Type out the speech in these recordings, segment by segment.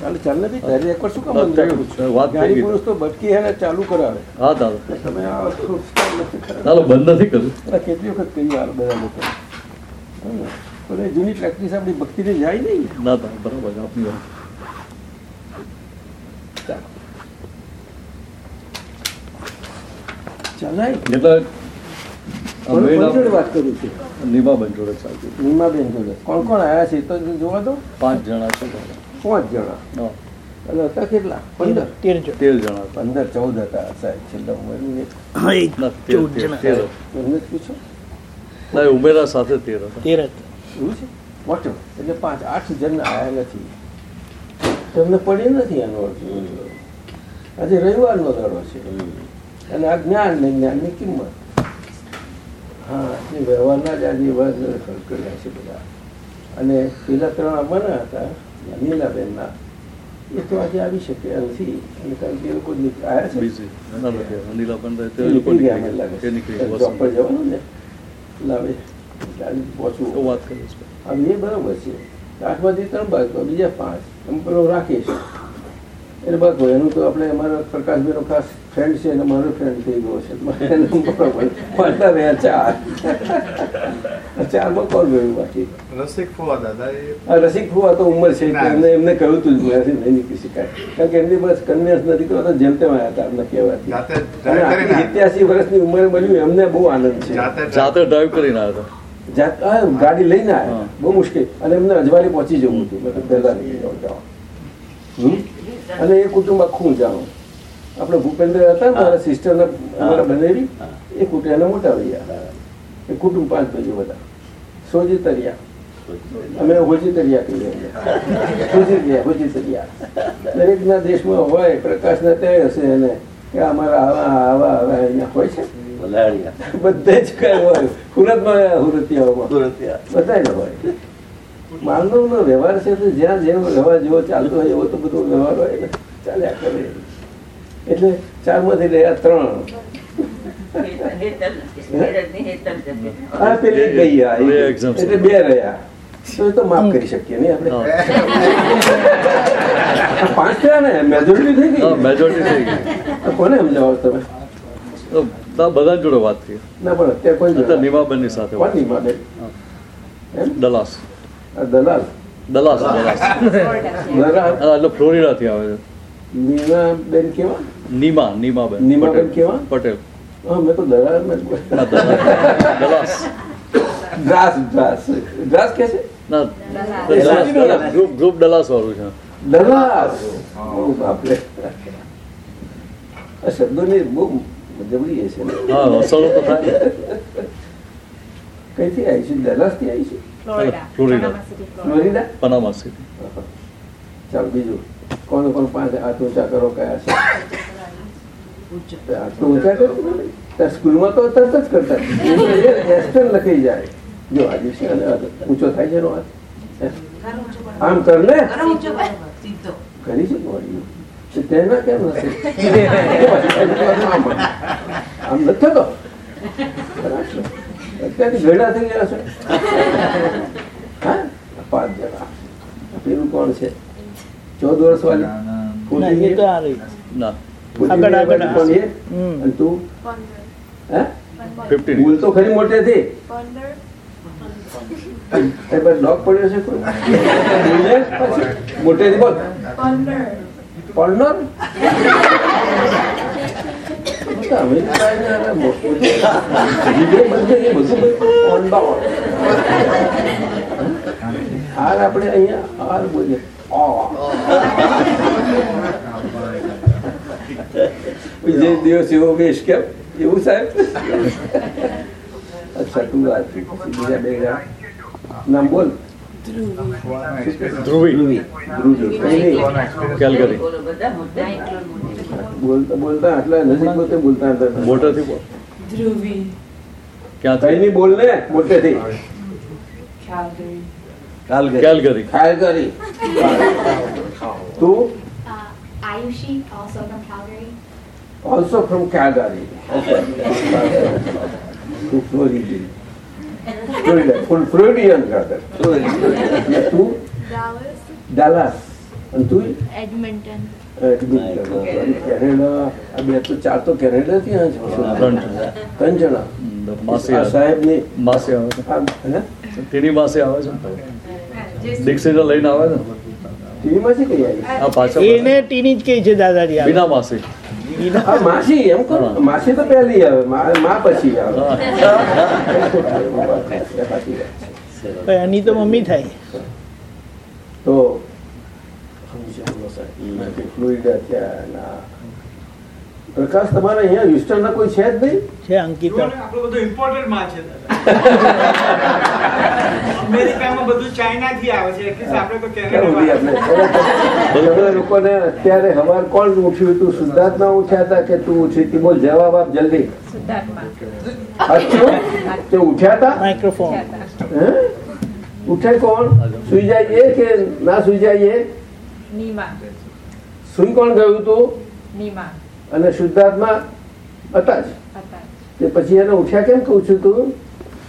ચાલે ચાલે નથી તારી એકવાર શું કામ હા, મંદિર થયું. પૂછ્યું? વાત થઈ પુરુષ તો ભટકી હે ચાલુ કરાવે. હા દાદા. તમે આ વસ્તુ નથી ખરા. ચાલો બંધ નથી કર્યું. કેટલી વખત કહ્યું આ બધા લોકો? પણ જૂની પ્રેક્ટિસ આપણી ભક્તિને જાય નહીં. ના દાદા બરાબર આપની વાત. ચાલો. એટલે કોણ કોની જોડે મેળા વાત કરું છું? નીમાબેન જોડે ચાલતી નીમાબેન જોડે. કોણ કોણ આવ્યા છે? તો જોવા દો. પાંચ જણા છે પાંચ જણા. એટલે હતા કેટલા? પંદર? તેર જણા. પંદર ચૌદ હતા. સાહેબ છેલ્લા તેર, તેર, તેર. એમને જ પૂછો ના, ઉમેરા સાથે તેર હતા. એવું છે? એટલે પાંચ આઠ જણ આવ્યા નથી. તમને પડી નથી એનો આજે રવિવારનો દાડો છે. અને આ જ્ઞાન ને જ્ઞાનની કિંમત. હા એ વ્યવહારના જ આજે વાત કર્યા છે બધા. અને પેલા ત્રણ આવવાના હતા. નીલાબેનના એ તો આજે આવી શક્યા નથી અને કારણ કે એ લોકો આવ્યા છે બીજી ના. નીલાબેન જવાનું ને લાવે પહોંચવું વાત કરીશ આ બરાબર છે આઠમાંથી ત્રણ ભાગ બીજા પાંચ એમ પેલો રાખીશ એટલે બરાબર એનું તો આપણે અમારા પ્રકાશભાઈનો ખાસ ફ્રેન્ડ છે અને મારો ફ્રેન્ડ થઈ ગયો છે. મળતા રહ્યા ચાર. ચારમાં કોણ ગયું બાકી? રસિક ફુવા દાદા રસિક ફુવા તો ઉંમર છે એમને એમને કહ્યું તું જ મેં નહીં નીકળી શકાય. કારણ કે એમની બસ કન્વિન્સ નથી કરતા જેમ તેમ આવ્યા હતા અમને કહેવાથી. સિત્યાસી વર્ષની ઉંમરે મળ્યું એમને બહુ આનંદ છે. જાતે ડ્રાઈવ કરીને આવ્યા હતા. જાત ગાડી લઈને આવ્યા. બહુ મુશ્કેલ. અને એમને અજવાળી પહોંચી જવું હતું મતલબ પહેલા નીકળી હમ? અને એ કુટુંબ આખું જાણું આપણે ભૂપેન્દ્ર હતા મારા સિસ્ટરના અમારા બનેવી એ કુટુંબ મોટા રહ્યા એ કુટુંબ પાંચ બજે બધા. સોજી તરિયા અમે હોજી તરિયા કહીએ. હોજી ગયા હોજી તરિયા દરેકના દેશમાં હોય પ્રકાશના તે હશે એને. કે અમારા આવા આવા આવા અહીંયા હોય છે. બધે જ કઈ હોય. સુરતમાં હુરતિયાઓમાં. બધાય હોય. માનવનો વ્યવહાર છે તો જ્યાં જેવો વ્યવહાર જેવો ચાલતો હોય એવો તો બધો વ્યવહાર હોય ને ચાલ્યા કરે. એટલે ચારમાંથી રહ્યા ત્રણ. પેલી ગઈ બે એટલે બે રહ્યા. તો તો માફ કરી શકીએ નહીં આપણે? પાંચ થયા ને મેજોરિટી થઈ હા ગઈ મેજોરિટી થઈ ગઈ. કોને સમજાવો તમે? બધા જોડે વાત થઈ. ના પણ અત્યારે કોઈ અત્યારે જણા. સાથે વાત દલાસ આ દલાલ દલાસ દલાસ દલાલ હા, એટલે ફ્લોરિડાથી આવે છે. મીના બેન કેવા? નીમા નીમાબેન નીમાબેન પટેલ. કેવા? પટેલ. હા મેં તો દલાલ મેં ના, દલાસ દલાસ. દ્રાસ દ્રાસ દ્રાસ કે છે? ના દલાસ. દલાસ દલાસ. ગ્રુપ ગ્રુપ દલાસ વાળું છે. દલાસ. બાપરે. આ શબ્દોની બહુ જબરી છે હા અસરો તો થાય. કઈથી આવી છે? દલાસથી આવી છે? Florida. ફ્લોરિડા પનામા સિટી ચાલો બીજું. કોણ કોણ પાંચ હાથ ઊંચા કરો કયા છે? હાથ ઊંચા કરો? ત્યાં સ્કૂલમાં તો તરત જ કરતા. એસ્ટન લખી જાય. જો આજે છે અને ઊંચો થાય છે એનો હાથ આમ કર ને કરી. છે તેના કેમ નથી આમ આમ નથી થતો. અત્યારથી ભેડા થઈ ગયા છે? હા? પાંચ જણા. પેલું કોણ છે? ચૌદ વર્ષ વાળી તું હે? ભૂલ તો ખરી મોટેથી એ પર ડોગ પડ્યો છે મોટેથી બોલ. પલનર છે. જીભે બધે બધું ઓંડા હાર આપણે અહીંયા હાર બોલીએ. બીજે દિવસ એવો વેશ કેમ? એવું સાહેબ? અચ્છા તું વાત બીજા બે નામ બોલ. ધ્રુવી ધ્રુવી ધ્રુવી કઈ નહીં કેલગરી બોલતા બોલતા આટલા નજીક પોતે બોલતા હતા મોટેથી બોલ Dhruvi. ક્યાં કઈ નહીં બોલ ને મોટેથી Calgary. કેલગરી ખાયલ કરી તું Uh, Ayushi, also from Calgary. Also from Calgary તું ફ્લોરિડિયન ફ્લોરિડા ફૂલ ફ્લોરિડિયન રાધર તું. ડાલાસ અને તું એડમિન્ટન કેનેડા આ બે તો ચાર તો કેનેડાથી આવ્યા છો ત્રણ જણા. આવે સાહેબની માસી આવે છે તેની માસે આવે છે દીક્ષિત લઈને આવે છે ટીવીમાંથી કઈ આવી પાછળ એને ટીની જ કહી છે દાદાજી બિના માસી માસી એમ કરો. માસી તો પહેલી આવે મા પછી આવે. એની તો મમ્મી થાય તો ફ્લુઇડ સાહેબ કેટલું ઈડા થયા ના પ્રકાશ તમારે અહીંયા હ્યુસ્ટનના કોઈ છે જ નહીં? છે અંકિત. આપણો બધું ઇમ્પોર્ટેડ માલ છે અમેરિકામાં બધું ચાઇનાથી આવે છે આપણે તો લોકોને અત્યારે હવાર કોણ ઉઠ્યું તું શુદ્ધાત્મા ઉઠ્યા હતા કે તું ઉઠી? તી બોલ જવાબ આપ જલ્દી. અચ્છું તે ઉઠ્યા હતા? માઇક્રોફોન હે? ઉઠે કોણ? સુઈ જાય એ કે ના સુઈ જાય એ નીમા. સુઈ કોણ ગયું તું? નીમા. અને શુદ્ધાત્મા હતા જ પછી એને ઉઠ્યા કેમ કહું છું તું?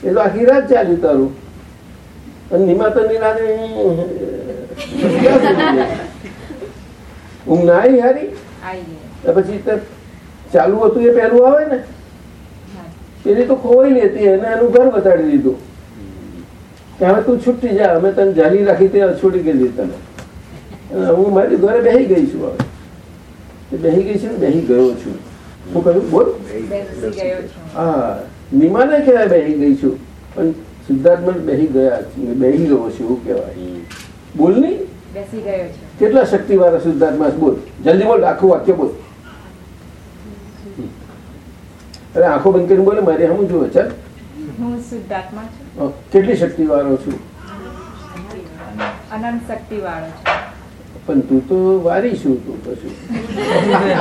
એ તો આખી રાત ચાલ્યું તારું. અને નિમાતો નિરાને ઊંઘ ના આવી હારી? પછી ચાલુ હતું એ પહેલું આવે ને? પેલી તો ખોવાઈ લેતી એને એનું ઘર બતાડી દીધું. કે હવે તું છૂટી જા અમે તને જાલી રાખી તે છૂટી ગઈ તને. હું મારી ઘરે બેસી ગઈ છું હવે. બેસી ગઈ છે ને? બેહી ગયો છું. હું કહ્યું બોલ. હા નિમાને કહેવાય બેહી ગઈ છું. પણ સિદ્ધાર્થમાં બેહી ગયા બેસી ગયો છું એવું કહેવાય. બોલ નહીં. કેટલા શક્તિવાળા શુદ્ધાત્મા છે? બોલ. જલ્દી બોલ આખું વાક્ય બોલ. અરે આંખો બંધ કરીને બોલે મારે હું જોવે ચાલ. હું શક્તિ વાળો કેટલી છું? અનંત શક્તિ વાળો છું. પણ તું તો વારી છું તું પછી.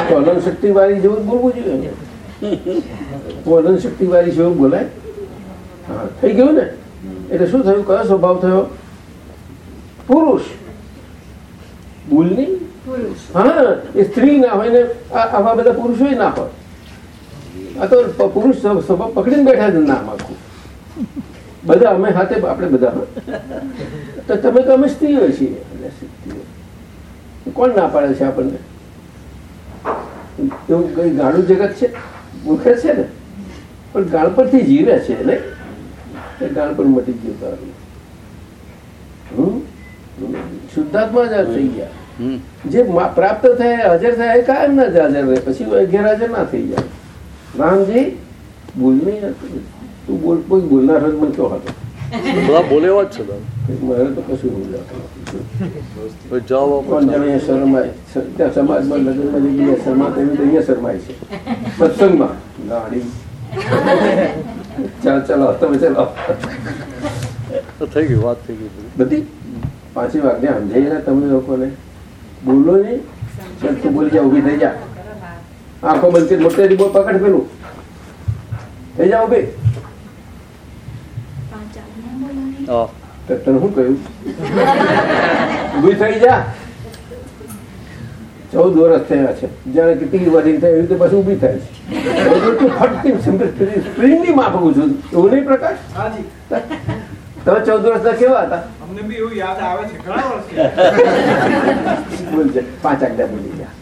તો અનંત શક્તિ વારી જેવું બોલવું જોઈએ ને. શક્તિ વારી જેવું બોલાય. હા થઈ ગયું ને? એટલે શું થયું? કયો સ્વભાવ થયો? પુરુષ. ભૂલની? હા એ સ્ત્રી ના હોય ને આ- આવા બધા પુરુષો ના હોય. આ તો પુરુષ સ્વભાવ પકડીને બેઠા છે નામ આખું. બધા અમે હાથે આપણે બધા તો તમે તો અમે સ્ત્રીઓ છીએ. કોણ ના પાડે છે આપણને? એવું કઈ ગાળું જગત છે? મૂર્ખે છે ને? પણ ગાળ પરથી જીવે છે ને એ ગાળ પર મટી ગયું તારું? શુદ્ધાત્મા જ થઈ ગયા. જે પ્રાપ્ત થયા હાજર થયા એ કાયમ ના જ હાજર રહે પછી ગેરહાજર ના થઈ જાય. રામજી બોલ નહીં તું બોલ કોઈ બોલનાર મને કહો હતો બધા બોલે એવા જ છે મારે તો કશું બોલ્યા જવાબ આપો જાણે શરમાય. ત્યાં સમાજમાં લગ્નમાં જે જગ્યાએ શરમાય તેવી તો અહીંયા શરમાય છે. સત્સંગમાં. ગાડી. ચાલ ચાલો તમે ચાલો. થઈ ગઈ વાત થઈ ગઈ બધી. પાંચે વાગ્યા સમજાઈ રહ્યા તમે લોકોને? બોલો નહીં. તું બોલી જા ઊભી થઈ જા. આંખો બનતી મોટેથી બોલ પકડ પેલું. થઈ જા ઊભી પાંચ આજ્ઞા બોલવાની હા તો તને શું કહ્યું? થઈ જા. ચૌદ વર્ષ થયા છે. જ્યારે કેટલી વધી થાય એવી રીતે પછી ઊભી થાય છે. એવું નહીં પ્રકાશ? તમે ચૌદ વર્ષના કેવા હતા? અમને બી એવું યાદ આવે છે. ઘણા વર્ષ પાંચ આજ્ઞા બોલી જા.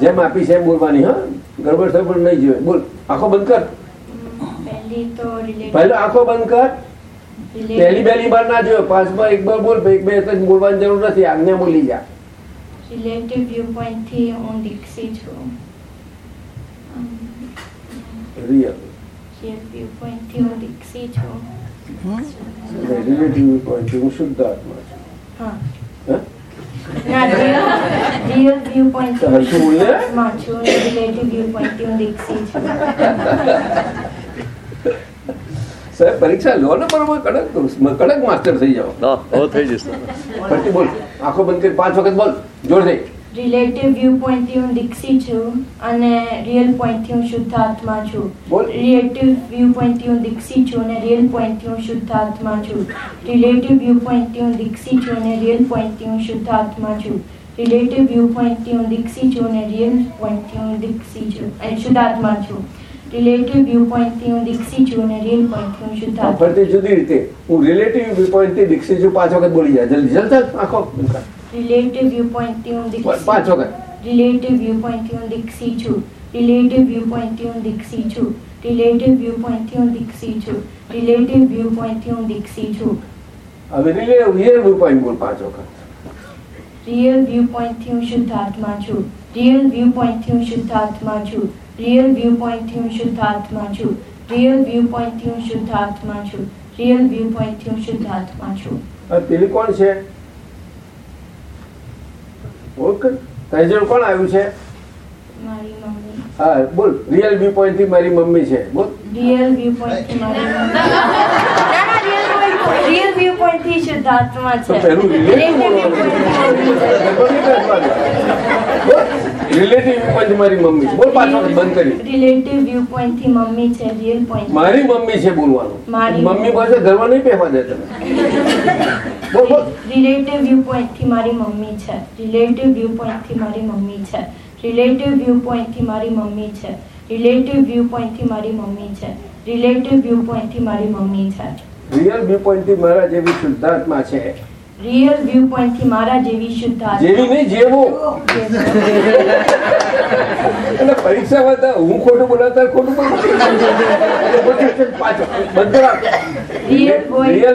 જેમ આપી છે એમ બોલવાની હા? ગરબડ સગબડ નહીં જોઈએ બોલ આંખો બંધ કર. પહેલો આંખો બંધ કર. પહેલી પહેલી બાર ના જોયો. પાંચમાં એક બાર બોલ એક બે એક બોલવાની જરૂર નથી. આજ્ઞા બોલી જા. રિલેટિવ વ્યૂ પોઈન્ટથી હું દીક્ષી છું. રિયલ વ્યૂ પોઈન્ટથી હું દીક્ષી છું. રિલેટિવ પોઈન્ટ હું શુદ્ધ આત્મા છું. હા. હા? ના રિયલ રિયલ વ્યૂ પોઈન્ટથી હરખું બોલ ને. માં છું. રિલેટિવ વ્યૂ પોઈન્ટથી હું દીક્ષી છું. સાહેબ પરીક્ષા લો ને બરોબર કડક કડક માસ્ટર થઈ જાઓ. હા થઈ જશે. ફરતી બોલ. આંખો બંધ કરી પાંચ વખત બોલ. જોર થઈ. રિલેટિવ વ્યૂ પોઈન્ટથી હું દીક્ષી છું અને રિયલ પોઈન્ટથી હું શુદ્ધ આત્મા છું. બોલ. રિલેટિવ વ્યૂ પોઈન્ટથી હું દીક્ષી છું અને રિયલ પોઈન્ટથી હું શુદ્ધ આત્મા છું. રિલેટિવ વ્યૂ પોઈન્ટથી હું દીક્ષી છું અને રિયલ પોઈન્ટથી હું શુદ્ધ આત્મા છું. રિલેટિવ વ્યૂ પોઈન્ટથી હું દીક્ષી છું અને રિયલ પોઈન્ટથી હું દીક્ષી છું. અને શુદ્ધ આત્મા છું. રિલેટિવ વ્યૂ પોઈન્ટથી હું દીક્ષી છું અને રિયલ પોઈન્ટથી હું શુદ્ધ આ આત્મા ફરતી જુદી રીતે. હું રિલેટિવ પોઈન્ટથી દીક્ષિત છું પાંચ વખત બોલી જાય. જલ્દી જલ્દી ચાલ આંખો બંધ કર relative viewpoint થી હું પાંચ દીક્ષિત વખત. Relative viewpoint થી હું દીક્ષિત છું. Relative viewpoint થી હું દીક્ષિત છું. Relative viewpoint થી હું દીક્ષિત છું. Relative viewpoint થી હું દીક્ષિત છું. હવે રિયલ રિયલ વ્યૂ પોઈન્ટ બોલ પાંચ વખત. Real viewpoint થી હું શુદ્ધાત્મા છું. Real viewpoint થી હું શુદ્ધાત્મા છું. Real viewpoint થી હું શુદ્ધાત્મા છું real viewpoint થી હું શુદ્ધાત્મા છું real viewpoint થી હું શુદ્ધાત્મા છું હવે પેલી કોણ છે ઓકે તારી જોડે કોણ આવ્યું છે મારી મમ્મી હા બોલ રિયલ વ્યૂ પોઈન્ટથી મારી મમ્મી છે બોલ real viewpoint થી મારી મમ્મી viewpoint real viewpoint થી શુદ્ધાત્મા તો છે પહેલું રિલેટિવ વ્યૂ મારી મમ્મી બોલ પાછો બંધ કરી. રિલેટિવ વ્યૂ પોઈન્ટથી મમ્મી છે રીઅલ પોઈન્ટ મારી મમ્મી છે બોલવાનું. મારી મમ્મી પાસે ઘરમાં નહીં પહેવા દે તમે બોલ બોલ. રિલેટિવ વ્યૂ પોઈન્ટથી મારી મમ્મી છે. રિલેટિવ વ્યૂ પોઈન્ટથી મારી મમ્મી છે. રિલેટિવ વ્યૂ પોઈન્ટથી મારી મમ્મી છે. રિલેટિવ વ્યૂ પોઈન્ટથી મારી મમ્મી છે. રિલેટિવ વ્યૂ પોઈન્ટથી મારી મમ્મી છે. રિયલ વ્યૂ પોઈન્ટથી મારા જેવી શુદ્ધાત્મા છે. Real પોઈન્ટથી મારા જેવી શુદ્ધ જેવી નહીં જેવો. એટલે પરીક્ષામાં હતા હું ખોટું બોલાતા ખોટું. રિયલ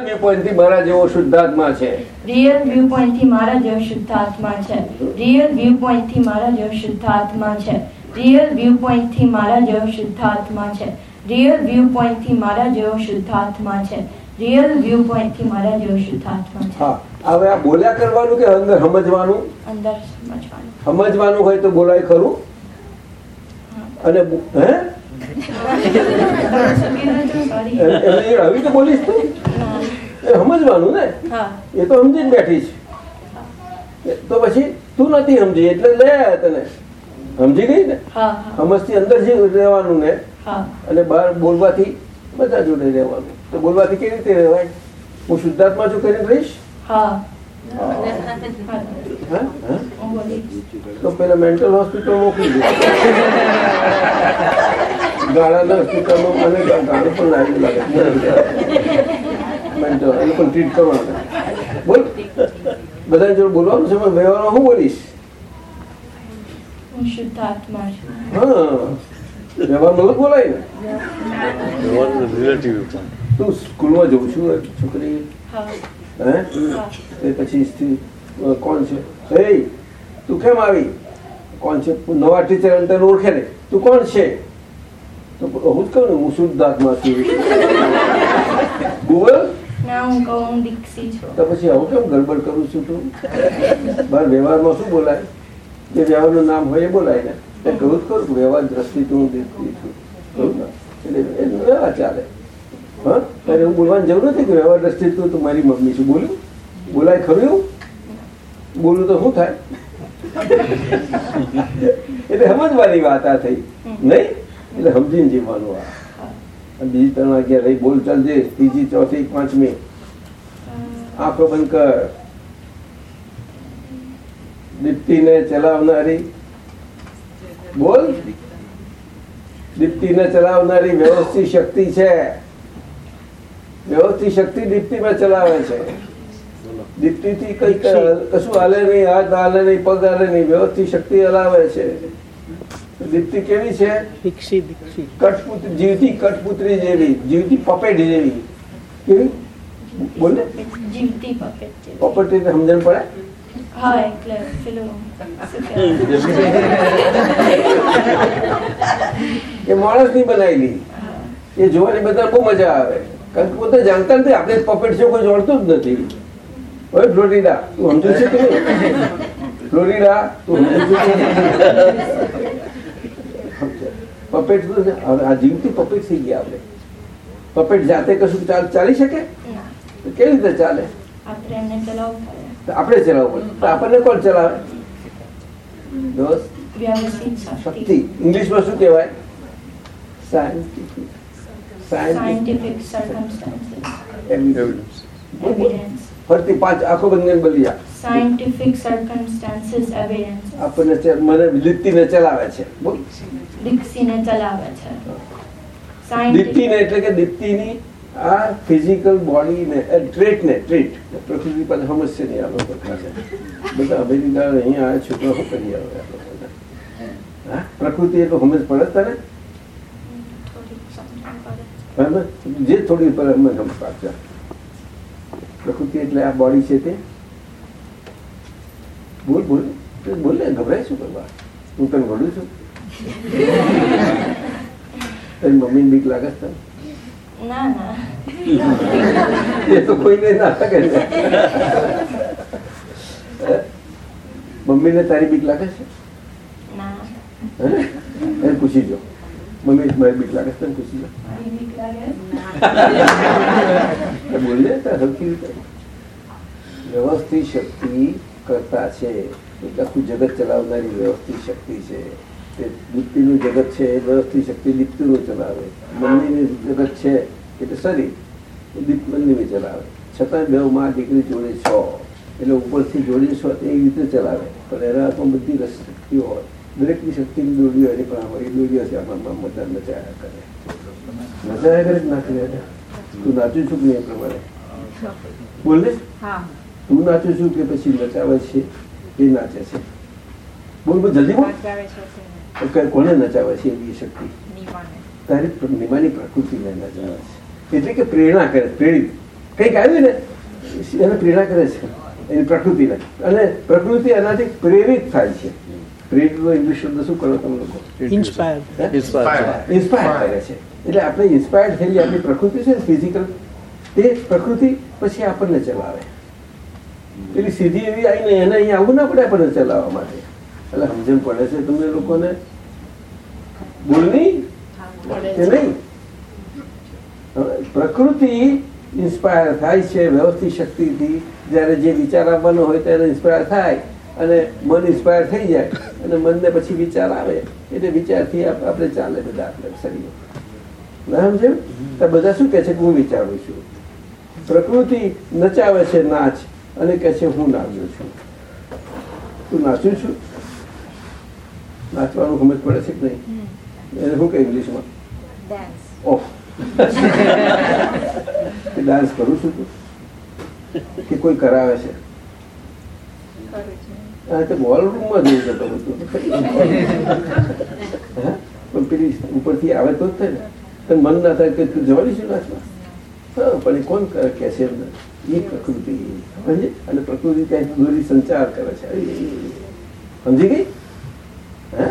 વ્યૂ પોઈન્ટથી મારા જેવો શુદ્ધાત્મા છે. રિયલ વ્યૂ પોઈન્ટથી મારા જેવો શુદ્ધ આત્મા છે. વ્યૂ પોઈન્ટથી મારા જેવો શુદ્ધ આત્મા છે. વ્યૂ પોઈન્ટથી મારા જેવો શુદ્ધ આત્મા છે. વ્યૂ પોઈન્ટથી મારા જેવો શુદ્ધ આત્મા છે. વ્યૂ પોઈન્ટથી મારા જેવો શુદ્ધ આત્મા છે હવે આ બોલ્યા કરવાનું કે અંદર સમજવાનું? અંદર સમજવાનું. હોય તો બોલાય ખરું. અને હે? કીધું તું? બોલીશ તું? એ સમજવાનું ને? એ તો સમજીને બેઠી છે. તો પછી તું નથી સમજી એટલે લઈ આવ્યા તને. સમજી ગઈ ને? સમજથી અંદર જે રહેવાનું ને? અને બહાર બોલવાથી બધા જોડે રહેવાનું. તો બોલવાથી કેવી રીતે રહેવાય? હું શુદ્ધાત્મા છું કરીને રહીશ? હા તો પેલા મેન્ટલ હોસ્પિટલ મોકલી દે. ગાળાના હોસ્પિટલમાં મને ગા- પણ લાગ્યું લાગે. મેન્ટલ એ પણ ટ્રીટ કરવાના બોલ. બધા જોડે બોલવાનું છે પણ વ્યવહારમાં હું બોલીશ? હું શુદ્ધ આત્મા છું. હા. બોલાય ને. તું સ્કૂલમાં જઉં છું છોકરી હા. હે? એ પછી સ્ત્રી કોણ છે? હે તું કેમ આવી? કોણ છે? નવા ટીચર અંતર ઓળખે ને? તું કોણ છે? તો હું જ કહું ને હું શુદ્ધ આત્મા છું. ગૂગલ તો પછી હું કેમ ગડબડ કરું છું તું? મારા વ્યવહારમાં શું બોલાય? જે વ્યવહારનું નામ હોય એ બોલાય ને. એ કહું જ કરું વ્યવહાર દ્રષ્ટિ હું દેખતી છું. એટલે વ્યવહાર ચાલે. હા? ત્યારે હું બોલવાની જરૂર નથી કે વ્યવહાર દ્રષ્ટિ તું મારી મમ્મી છું. બોલ્યું બોલાય ખરું એવું? બોલું તો શું થાય? એટલે સમજવાની વાત આ થઈ. નહીં? એટલે સમજીને જીવવાનું આ. બીજી ત્રણ વાગ્યા રહી. બોલ ચાલજે ત્રીજી, ચોથી, પાંચમી. આંખો બંધ કર. દીપ્તિને ચલાવનારી. બોલ. દીપ્તિને ચલાવનારી વ્યવસ્થિત શક્તિ છે. વ્યવસ્થિત શક્તિ દીપ્તિમાં ચલાવે છે. દીપ્તિથી કઈ કશું હાલે નહીં હાથ હાલે નહીં પગ હાલે નહીં વ્યવસ્થિત શક્તિ હલાવે છે. દીપ્તિ કેવી છે? કઠપુત્રી જીવતી કઠપુત્રી જેવી જીવતી પપેટ જેવી. કેવી? બોલે. જીવતી પપેટ પપેટ એટલે સમજણ પડે? હા એટલે? એ માણસની બનાવેલી એ જોવાની બધા બહુ મજા આવે. કારણ કે પોતે જાણતા નથી આપણે પપેટ છે કોઈ જોડતું જ નથી. ઓય ફ્લોરિડા તું સમજુ છે કે નહીં? ફ્લોરિડા તું સમજુ છે કે નહીં? પપેટ તો છે. હવે આ જીવતી પપેટ થઈ ગયા આપણે. પપેટ જાતે કશું ચાલ ચાલી શકે? ના. તો કેવી રીતે ચાલે? આપણે એમને ચલાવવું પડે. તો આપણે ચલાવવું પડે. તો આપણને કોણ ચલાવે? દોસ્ત? વ્યવસ્થિત શક્તિ. શક્તિ. ઇંગ્લિશમાં શું કહેવાય? Scientific. Scientific circumstances. Evidence. Evidence. ફરતી પાંચ આંખો બંધ બોલી જા સાયન્ટિફિક આપણને મને લીપ્તિને ચલાવે છે. દીક્ષીને ચલાવે છે. દીપ્તિને એટલે કે દીપ્તિની આ ફિઝિકલ બોડીને ટ્રેટને ટ્રીટ પ્રકૃતિ પાસે સમસ્યા નહીં આ લોકો ખાસે બધા અમેરિકા અહીંયા આ છોકરા શું કરી આવે પ્રકૃતિ એટલું સમજ પડે તને. બરાબર? જે થોડી પર અમે સમજ પાડશે પ્રકૃતિ એટલે આ બોડી છે તે. બોલ બોલ. બોલ ને ગભરાય શું કરવા? હું તને ભણું છું. તારી મમ્મીને બીક લાગે છે એ તો કોઈને ના લાગે. મમ્મીને તારી બીક લાગે છે? પૂછી જો. મમ્મી મારી બીક લાગે છે એ બોલીએ સરખી રીતે વ્યવસ્થિત શક્તિ કરતા છે એક આખું જગત ચલાવનારી વ્યવસ્થિત શક્તિ છે તે દીપ્તિનું જગત છે એ વ્યવસ્થિત શક્તિ દીપ્તિનું ચલાવે મમ્મીનું જગત છે એટલે શરીર એ દીપ બંનેને ચલાવે છતાં બે માં દીકરી જોડે છો એટલે ઉપરથી જોડી છો એ રીતે ચલાવે પણ એના બધી રસ શક્તિઓ હોય દરેકની શક્તિની દોરીઓ એની પણ એ દોરીઓ છે આપણા બધા નચાયા કરે. નચાયા કરે કે ના તું નાચું છું કે એ પ્રમાણે? બોલ ને. તું નાચું છું કે પછી નચાવે છે? એ નાચે છે. બોલ બોલ જલ્દી બોલ. કોને નચાવે છે એવી શક્તિ. તારી નિમાની પ્રકૃતિને નચાવે છે. એટલે કે પ્રેરણા કરે પ્રેરિત. કંઈક આવ્યું ને એને પ્રેરણા કરે છે. એની પ્રકૃતિને. અને પ્રકૃતિ એનાથી પ્રેરિત થાય છે. પ્રેરિતનો ઇંગ્લિશ શબ્દ શું કરો તમે લોકો? ઇન્સ્પાયર ઇન્સ્પાયર કરે છે એટલે આપણે ઇન્સ્પાયર્ડ થયેલી આપણી પ્રકૃતિ છે ફિઝિકલ તે પ્રકૃતિ પછી આપણને ચલાવે. પેલી સીધી એવી આવીને એને અહીંયા આવવું ના પડે આપણને ચલાવવા માટે. એટલે સમજણ પડે છે તમને લોકોને? બોલ નહીં કે નહીં? હવે પ્રકૃતિ ઇન્સ્પાયર થાય છે વ્યવસ્થિત શક્તિથી. જ્યારે જે વિચાર આવવાનો હોય ત્યારે ઇન્સ્પાયર થાય. અને મન ઇન્સ્પાયર થઈ જાય અને મનને પછી વિચાર આવે. એટલે વિચારથી આપ- આપણે ચાલે બધા આપણે શરીર ના સમજે તો બધા શું કહે છે કે હું વિચારું છું? પ્રકૃતિ નચાવે છે નાચ અને કહે છે હું નાચું છું. તું નાચું છું? નાચવાનું સમજ પડે છે કે નહીં? એને શું કે ઇંગ્લિશમાં. ઓહ. ડાન્સ કરું છું તું? કે કોઈ કરાવે છે. કરું છું. આ તો બોલરૂમમાં જઈ જતો પણ પેલી ઉપરથી આવે તો જ થાય ને. તને મન ના થાય કે તું સમજે? ગઈ? હે?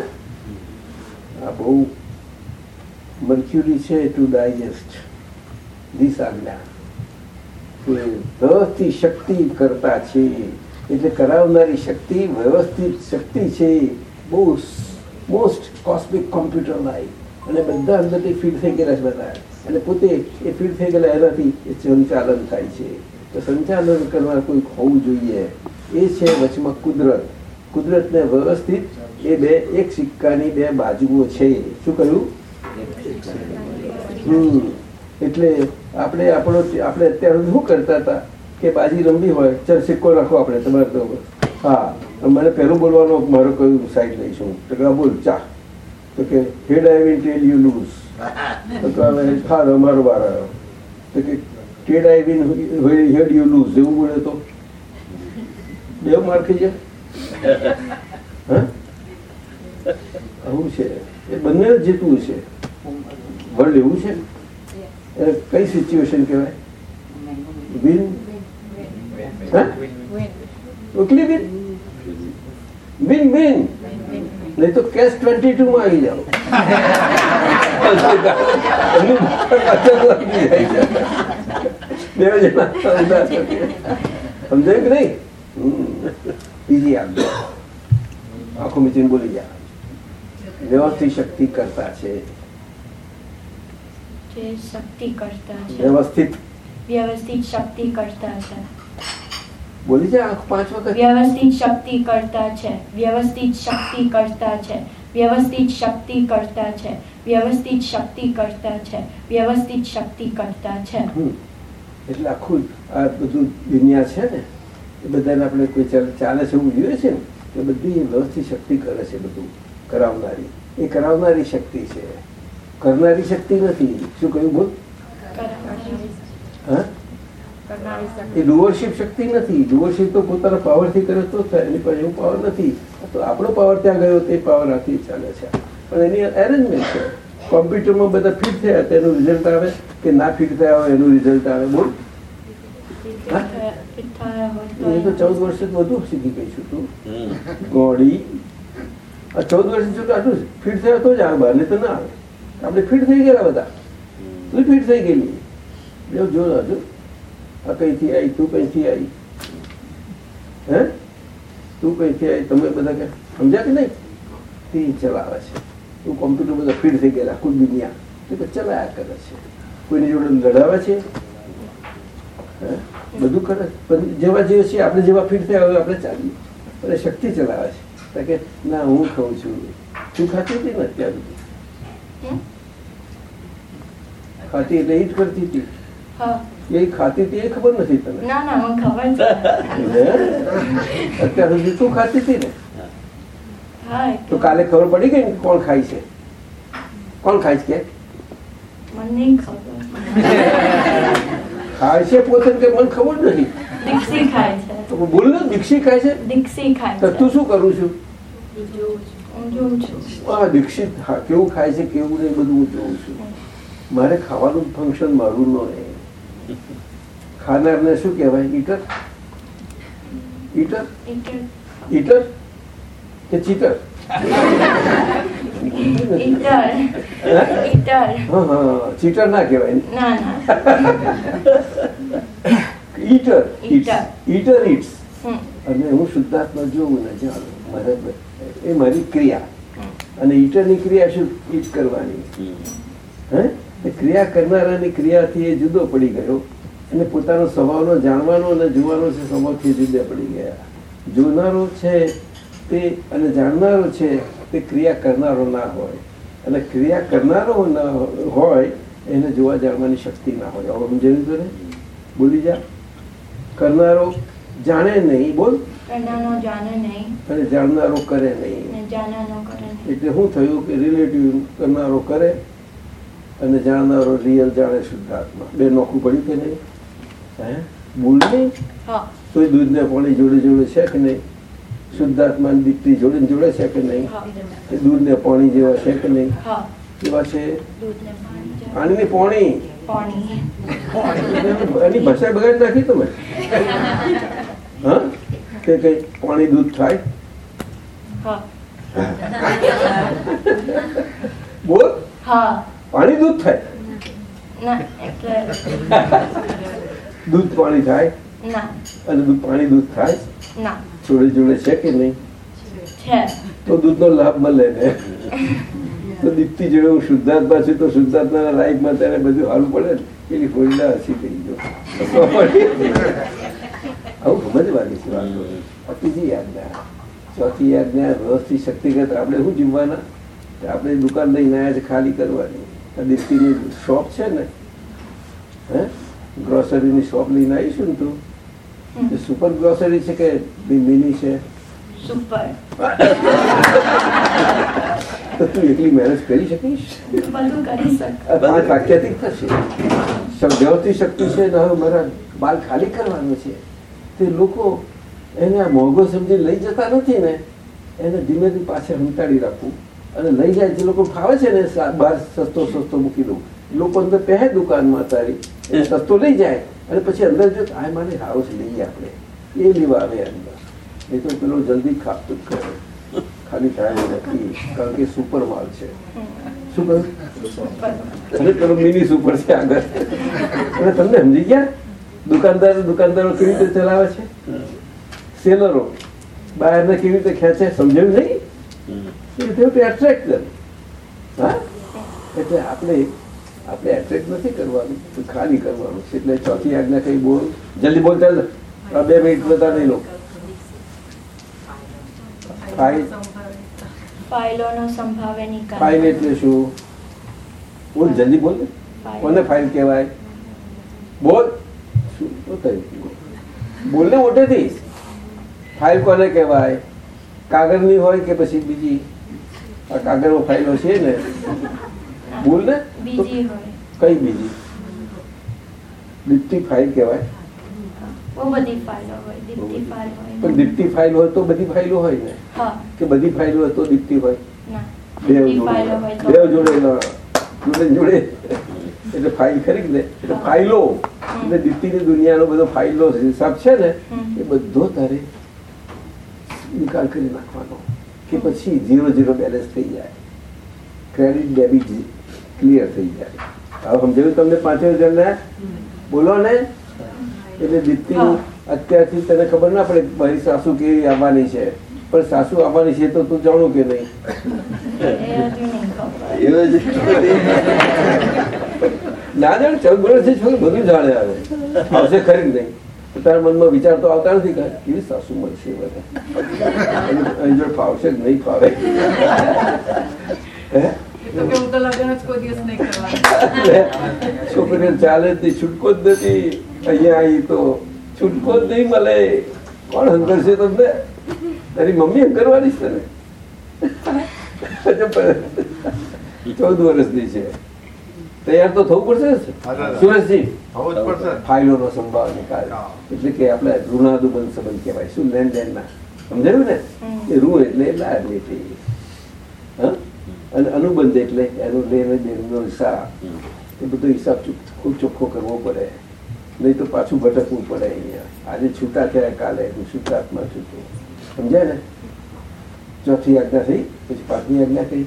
આ બહુ મર્ક્યુરી છે ટુ ડાયજેસ્ટ ધીસ આજ્ઞા કે શક્તિ કરતા છે. એટલે કરાવનારી શક્તિ વ્યવસ્થિત શક્તિ છે બહુ મોસ્ટ કોસ્મિક કોમ્પ્યુટર લાઈક અને બધા અંદરથી ફીટ થઈ ગયેલા છે બધા. અને પોતે એ ફીટ થઈ ગયેલા એનાથી એ સંચાલન થાય છે. તો સંચાલન કરવા કોઈ હોવું જોઈએ. એ છે વચમાં કુદરત. કુદરતને વ્યવસ્થિત એ બે એક સિક્કાની બે બાજુઓ છે. શું કહ્યું? હમ. એટલે આપણે આપણો આપણે અત્યારે શું કરતા હતા? કે બાજી રમવી હોય ચાલ સિક્કો રાખો આપણે તમારે તો. હા મને પહેલું બોલવાનો મારો કયું સાઈડ લઈશું તો કે બોલ ચા. તો કે head I will tell you lose તો કે હા અમારો વાર આવ્યો. તો કે tail I win head you lose એવું બોલે તો. બે માર ખાઈ જાય હા? આવું છે. એ બંને જીતવું છે. વર્લ્ડ એવું છે? કઈ સિચ્યુએશન કહેવાય? વિન હા બિન બિન બિન નહીં તો કેસ ટ્વેન્ટી ટુ માં આવી જાઓ. બે જણા સમજાયું કે નહીં. બીજી આપજો આખું મીચીને બોલી જા વ્યવસ્થિત શક્તિ કરતા છે. શક્તિ કરતા છે. વ્યવસ્થિત. વ્યવસ્થિત શક્તિ કરતા છે. બોલી છે આંખ પાંચ વખત. વ્યવસ્થિત શક્તિ કરતા છે વ્યવસ્થિત શક્તિ કરતા છે વ્યવસ્થિત શક્તિ કરતા છે વ્યવસ્થિત શક્તિ કરતા છે વ્યવસ્થિત શક્તિ કરતા છે. એટલે આખું આ બધું દુનિયા છે ને એ બધાને આપણે કોઈ ચાલે છે એવું જોઈએ છે ને કે બધી વ્યવસ્થિત શક્તિ કરે છે બધું કરાવનારી. એ કરાવનારી શક્તિ છે. કરનારી શક્તિ નથી. શું કહ્યું બોલ? હા? એ ડુઅરશીપ શક્તિ નથી. ડુઅરશીપ તો પોતાના પાવરથી કરે તો થાય. એની પાસે એવું પાવર નથી. તો આપણો પાવર ત્યાં ગયો? તે પાવર આથી ચાલે છે. પણ એની અરેન્જમેન્ટ છે. કોમ્પ્યુટરમાં બધા ફિટ થયા તો એનું રિઝલ્ટ આવે કે ના ફિટ થયા હોય એનું રિઝલ્ટ આવે. બોલ. હા? એ તો ચૌદ વર્ષે વધુ શીખી ગઈ છું તું. ગોળી. આ ચૌદ વર્ષ છું તો આટલું ફિટ થયા તો જ આવે બહાર તો ના આવે. આપણે ફિટ થઈ ગયેલા બધા. તું ફિટ થઈ ગયેલી. જો જો હજુ આ કઈથી આવી તું કઈથી આવી હે? તું કઈથી આવી તમે બધા કે સમજ્યા કે નહીં? તે ચલાવે છે. તું કોમ્પ્યુટર બધા ફીડ થઈ ગયેલા આખું દુનિયા. તે તો ચલાયા કરે છે. કોઈની જોડે લડાવે છે? હે? બધું કરે. પણ જેવા જેવા છીએ આપણે જેવા ફીટ થયા હોય આપણે ચાલીએ. અને શક્તિ ચલાવે છે. કે ના હું ખાઉં છું. તું ખાતી હતી ને અત્યાર સુધી? ખાતી એટલે એ જ કરતી હતી? એ ખાતી હતી એ ખબર નથી તને? ના ના મને ખબર છે અત્યાર સુધી તું ખાતી હતી ને? હા તો કાલે ખબર પડી ગઈ ને કોણ ખાય છે? કોણ ખાય છે મને ખબર. ખાય છે પોતે કે મને ખબર નથી? દીક્ષી ખાય છે. તો બોલ ને દીક્ષી ખાય છે? દીક્ષી ખાય તો તું શું કરું છું? હા દીક્ષિત કેવું ખાય છે કેવું નહીં બધું હું જોઉં છું. મારે ખાવાનું ફંક્શન મારું ન રહે. ખાનારને શું કહેવાય? ઈટર? ઈટર? ઈટર? કે ચીટર? ચીટર ના કહેવાય. ના ના. Eater eater eats. અને હું શુદ્ધાત્મા જોઉં ને જાણું એ મારી ક્રિયા. અને ઈટરની ક્રિયા શું? ઈટ કરવાની. હે? ક્રિયા કરનારાની ક્રિયાથી એ જુદો પડી ગયો. અને પોતાનો સ્વભાવનો જાણવાનો અને જોવાનો છે સ્વભાવથી જુદા પડી ગયા. જોનારો છે તે અને જાણનારો છે તે ક્રિયા કરનારો ના હોય. અને ક્રિયા કરનારો ના હોય એને જોવા જાણવાની શક્તિ ના હોય. હવે સમજાયું તો ને? બોલી જા. કરનારો જાણે નહીં. બોલ. અને જાણનારો કરે નહીં. ને કરે નહીં. એટલે શું થયું કે રિલેટિવ કરનારો કરે? અને જાણનારો રિયલ જાણે શુદ્ધાત્મા. બે નોખું પડ્યું કે નહીં? હે? ભૂલ નહીં? તો દૂધને પાણી જોડે જોડે છે કે નહીં? શુદ્ધાત્મા દીકરી જોડે ને જોડે છે કે નહીં? એ દૂધને પાણી જેવા છે કે નહીં? એવા કેવા છે? પાણીની ને પાણી જાય. પાણીને પાણી. પાણી. એની ભાષા બગાડી નાખી તમે? હા? કે કઈ પાણી દૂધ થાય? બોલ. હા. પાણી દૂધ થાય? દૂધ પાણી થાય? અને દૂધ પાણી દૂધ થાય? જોડે જોડે છે કે નહીં? તો દૂધનો લાભ મળે ને. તો દીપ્તિ જોડે હું શુદ્ધાત્મા છું તો શુદ્ધાત્માના લાઈફમાં ત્યારે બધું હાલ પડે ને. એની હોળીના હસી થઈ ગયો. આવું સમજવાની છે વાંધો આ ત્રીજી યાજ્ઞા ચોથી આજ્ઞા વ્યવસ્થિત શક્તિગત. આપણે શું જીવવાના આપણે દુકાન લઈને આવ્યા છે ખાલી કરવાની. દીપ્તિની શોપ છે ને હે ગ્રોસરીની શોપ લઈને આવીશું ને તું એ સુપર ગ્રોસરી છે કે મિની છે સુપર તો તું એટલી મહેનત કરી શકીશ બધું કરી શક પાંચ વાક્યથી થશે સમજાવતી શક્તિ છે ને હવે મારા બાલ ખાલી કરવાનો છે તે લોકો એને આ મોંઘો સમજી લઈ જતા નથી ને એને ધીમે ધીમે પાછળ હંતાડી રાખવું અને લઈ જાય જે લોકો ફાવે છે ને બહાર સસ્તો સસ્તો મૂકી દઉં. લોકો અંદર પહેરે દુકાનમાં તારી એ સસ્તો લઈ જાય અને પછી અંદર જો આ મારે સારો છે લઈએ આપણે. એ લેવા આવે અંદર. એ તો પેલો જલ્દી ખાતું જ કરે. ખાલી થાય નથી કારણ કે સુપર માલ છે. શું કહ્યું? અને પેલો મિની સુપર છે આગળ. અને તમને સમજી ગયા? દુકાનદાર દુકાનદારો કેવી રીતે ચલાવે છે? સેલરો. બહારને કેવી રીતે ખેંચે સમજાયું નહીં? એટ્રેક્ટ કરે. હા? એટલે આપણે આપણે એટ્રેક્ટ નથી કરવાનું ખાલી કરવાનું એટલે ચોથી આજ્ઞા કઈ બોલ. જલ્દી બોલ ચાલ. આ બે મિનિટ બધા નહીં લો. ફાઇલ એટલે શું? બોલ જલ્દી બોલ. ને. કોને ફાઇલ કહેવાય? બોલ. બોલ ને મોટેથી. ફાઇલ કોને કહેવાય? કાગળની હોય કે પછી બીજી? આ કાગળમાં ફાઇલો છે ને બોલ ને. કઈ બીજી? દીપ્તિ ફાઇલ કહેવાય. પણ દીપ્તિ ફાઇલ હોય તો બધી ફાઇલો હોય ને? કે બધી ફાઇલો હોય તો દીપ્તિ હોય? જોડે. જોડે જોડે એટલે ફાઇલ ખરી ને એટલે ફાઇલો. એટલે દીપ્તિની દુનિયાનો બધો ફાઇલો હિસાબ છે ને એ બધો તારે નિકાલ કરી નાખવાનો. કે પછી ઝીરો ઝીરો બેલેન્સ થઈ જાય. ક્રેડિટ ડેબિટ ક્લિયર થઈ જાય. હવે સમજાયું તમને પાંચે હજાર ને બોલો ને. એટલે દીપ્તિ અત્યારથી તને ખબર ના પડે મારી સાસુ કેવી આવવાની છે. પણ સાસુ આવવાની છે તો તું જાણું કે નહીં? ના જાણ ચૌદ વર્ષથી છોકરી બધું જાણે આવે આવશે ખરી નહીં? તારા મનમાં વિચાર તો આવતા નથી કે કેવી સાસુ મળશે બધા. જો ફાવશે કે નહીં ફાવે. છોકરીને ચાલે જ નહીં છૂટકો જ નથી. અહીંયા આવી તો છૂટકો જ નહીં મળે. કોણ હંકરશે તમને? તારી મમ્મી હંકરવાની છે ને ચૌદ વર્ષની છે. તૈયાર તો થવું પડશે ને હા, દાદા. સુરેશજી હોવું જ પડશે. ફાઇલોનો સંભાવ નિકાલ હા. એટલે કે આપણે ઋણાદુ બંધ સંબંધ કહેવાય શું લેન દેનના સમજાયું ને હમ. એ ઋણ એટલે લાયબિલિટી હા અને અનુબંધ એટલે એનો લેન દેનનો હિસાબ એ બધો હિસાબ ચૂક- ખૂબ ચોખ્ખો કરવો પડે નહીં તો પાછું ભટકવું પડે અહીંયા આજે છૂટા થયા કાલે હું શુદ્ધાત્મા છૂટું સમજાય ને ચોથી આજ્ઞા થઈ પછી પાંચમી આજ્ઞા કઈ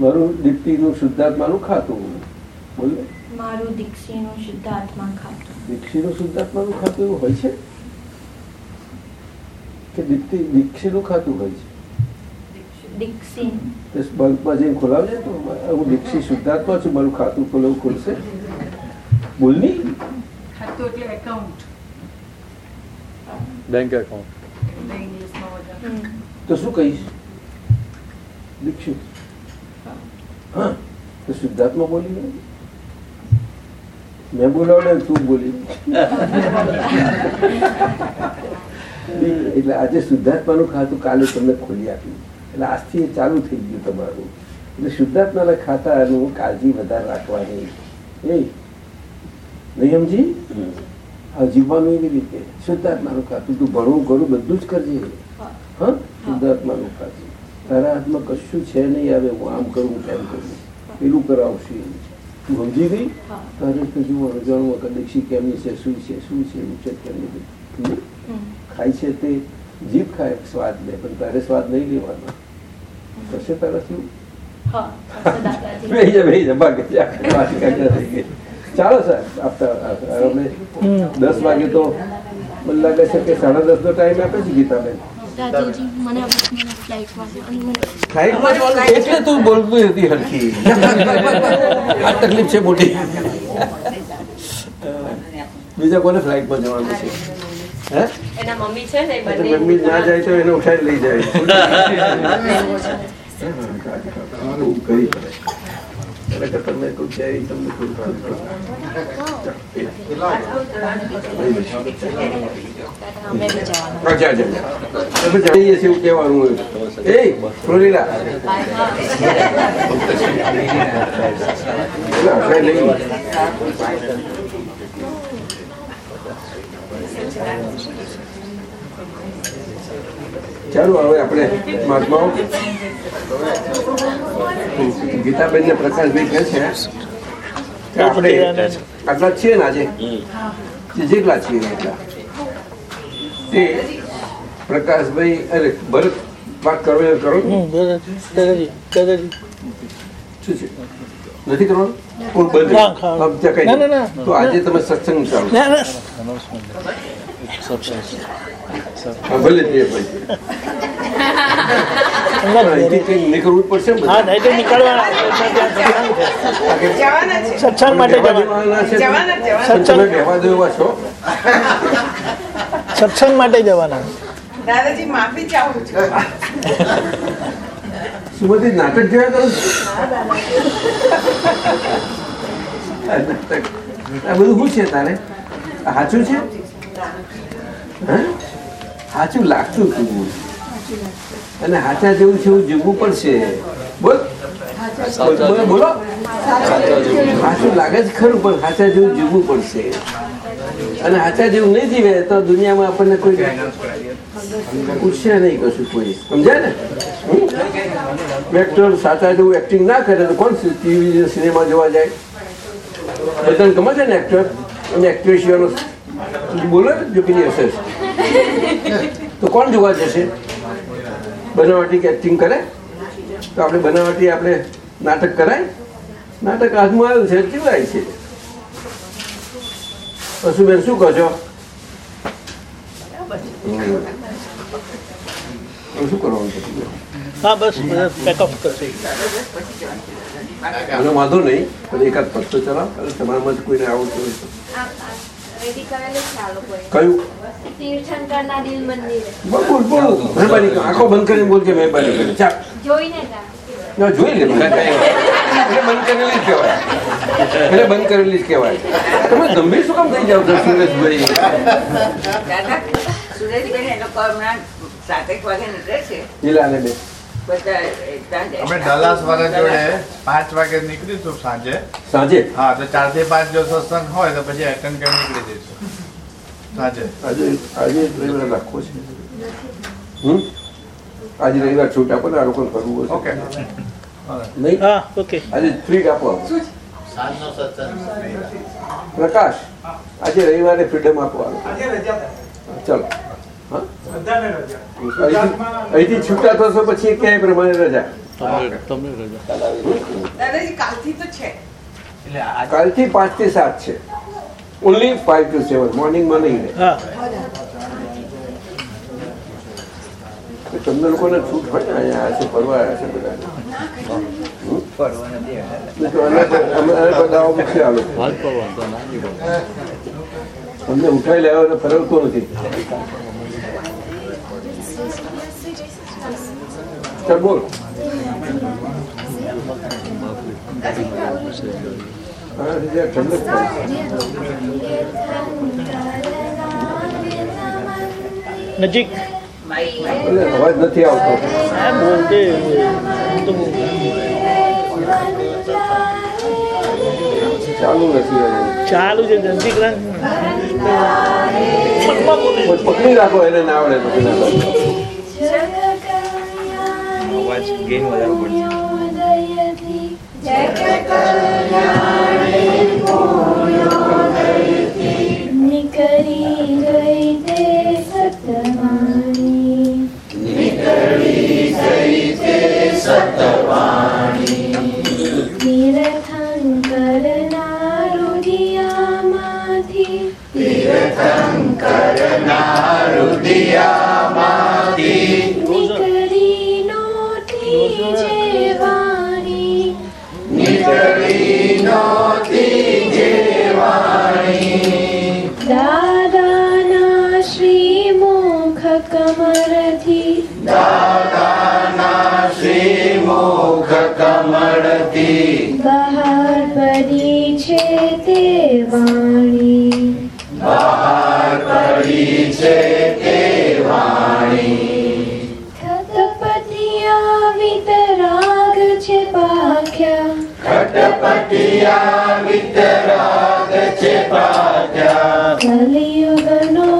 મારું દીપ્તિનું શુદ્ધાત્માનું ખાતું બોલે? મારું દીક્ષીનું શુદ્ધાત્મા ખાતું. દીક્ષીનું શુદ્ધાત્માનું ખાતું એવું હોય છે? કે દીપ્તિ દીક્ષીનું ખાતું હોય છે? બંકમાં જઈને ખોલાવજે તો હું દીક્ષી શુદ્ધાત્મા છું મારું ખાતું ખોલવું ખુલશે. બોલની? ખાતું એટલે એકાઉન્ટ બેંક એકાઉન્ટ. તો શું કહીશ? દીક્ષિત. હા તો શુદ્ધાત્મા બોલી ને મેં બોલાવડે તું બોલી એટલે આજે શુદ્ધાત્માનું ખાતું કાલે તમને ખોલી આપ્યું એટલે આજથી એ ચાલુ થઈ ગયું તમારું. એટલે શુદ્ધાત્માના ખાતાનું કાળજી વધારે રાખવાની. એ? નહીં સમજી આ જીવવાનું એવી રીતે. શુદ્ધાત્માનું ખાતું. તું ભણવું કરું બધું જ કરજે. હા? શુદ્ધાત્માનું ખાતું. તારા હાથમાં કશું છે નહીં આવે હું આમ કરું તેમ કરું. પેલું કરાવશે. તું સમજી ગઈ? તારે તો જુઓ કે દીક્ષી કેમની છે શું છે શું છે ઉચ્ચત કેમની. ખાય છે તે જીભ ખાય સ્વાદ લે પણ તારે સ્વાદ નહીં લેવાનો. થશે તારાથી શું? થશે ગઈ ચાલો સાહેબ આપતા દસ વાગે તો મને લાગે છે કે સાડા દસ નો ટાઈમ આપે છે ગીતાબેન? મને ફ્લાઇટમાં એટલે તું બોલતી હતી હરખી આ તકલીફ છે મોટી. બીજા કોને ફ્લાઇટમાં જવાનું છે? હે? એના મમ્મી છે ને મમ્મી જાય તો એને ઉઠાઈ લઈ જાય. કરી પડે ખરેખર તમે કોઈ તમને કોઈ કામ કરો. અમે બી જવાનું હા, જા, જા, જા. તમે જઈએ છીએ એવું કહેવાનું હોય. એ ફ્લોરિડા. પેલા ઉઠાઈ લઈ. ચાલો હવે આપણે મહાત્માઓ. ગીતાબેન ને પ્રકાશભાઈ કહે છે કે આપણે આટલા છીએ ને આજે. જેટલા છીએ એટલા. તે પ્રકાશભાઈ અરે ભરત વાત કરો એ કરો. શું છે? નથી કરવાનું? પણ બંધ. તો આજે તમે સત્સંગ ચાલુ. ના ના ભલે તે નીકળવું જ પડશે હા નહીં તો નીકળવાના સત્સંગ માટે સત્સંગ માટે જવાના. દાદાજી માફી ચાહું છું. સુમતિ નાટક જોયા કરું આ બધું શું છે તારે? સાચું છે? હે? સાચું લાગતું હતું. અને હાચા જેવું છે એવું જીવવું પડશે બોલ. બોલો બોલો. હાચું લાગે છે ખરું પણ હાચા જેવું જીવવું પડશે અને હાચા જેવું નહીં જીવે તો દુનિયામાં આપણને કોઈ પૂછશે નહીં કશું કોઈ. સમજાય ને? એક્ટર સાચા જેવું એક્ટિંગ ના કરે તો કોણ ટીવી સિનેમા જોવા જાય? બધાને ગમે છે ને એક્ટર અને એક્ટ્રેસીઓનો બોલો જો કે તો કોણ જોવા જશે? બનાવટી એક્ટિંગ કરે? તો આપણે બનાવટી આપણે નાટક કરાય? નાટક હાથમાં આવ્યું છે જીવાય છે. પશુબેન શું કહો છો? શું કરવાનું છે? હા બસ પેકઅપ કરશે. મને વાંધો નહીં પણ એકાદ પત્તો ચલાવ અને તમારામાંથી કોઈને આવડતું હોય કયું? તીર્થંકરના દિલ મંદિરે. બોલ બોલ બોલ. મહેરબાની કરો. આંખો બંધ કરીને બોલ કે મહેરબાની કરી. ચાલ. જોઈને ના, જોઈ લે. એટલે બંધ કરેલી જ કહેવાય. એટલે બંધ કરેલી જ કહેવાય. તમે ગંભીર શું કામ થઈ જાવ છો સુરેશભાઈ? દાદા સાતેક વાગે નીકળે છે. બે. અમે ડલાસ વાળા જોડે પાંચ વાગે નીકળીશું સાંજે. સાંજે? હા તો ચારથી પાંચ જો સત્સંગ હોય તો પછી એટેન્ડ કરી નીકળી જઈશું. સાંજે. આજે આજે રવિવાર રાખવો છે. હમ? આજે રવિવાર છૂટ આપો ને આ લોકો કરવું હશે ઓકે નહીં? હા ઓકે. આજે ફ્રી આપો. સાંજનો સત્સંગ. પ્રકાશ આજે રવિવારે ફ્રીડમ આપો ચાલો. અહીંથી છૂટા થશો પછી ક્યાંય પ્રમાણે રજા? તમને રજા. દાદાજી કાલથી તો છે. કાલથી પાંચથી સાત છે. ઓનલી ફાઈવ ટુ સેવન મોર્નિંગમાં નહીં રહે તમને લોકોને છૂટ હોય ને અહીંયા આ છે ફરવા આવ્યા છે બધા. તમને ઉઠાઈ લેવા એટલે નથી. ચાલ બોલ. નજીક અવાજ નથી આવતો બોલતે ચાલુ નથી. ચાલુ છે નજીક રાખ. પકડી રાખો એને ના આવડે again what are good जगकल्याणे भूयोदय मित्रुगनो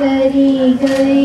गरि ग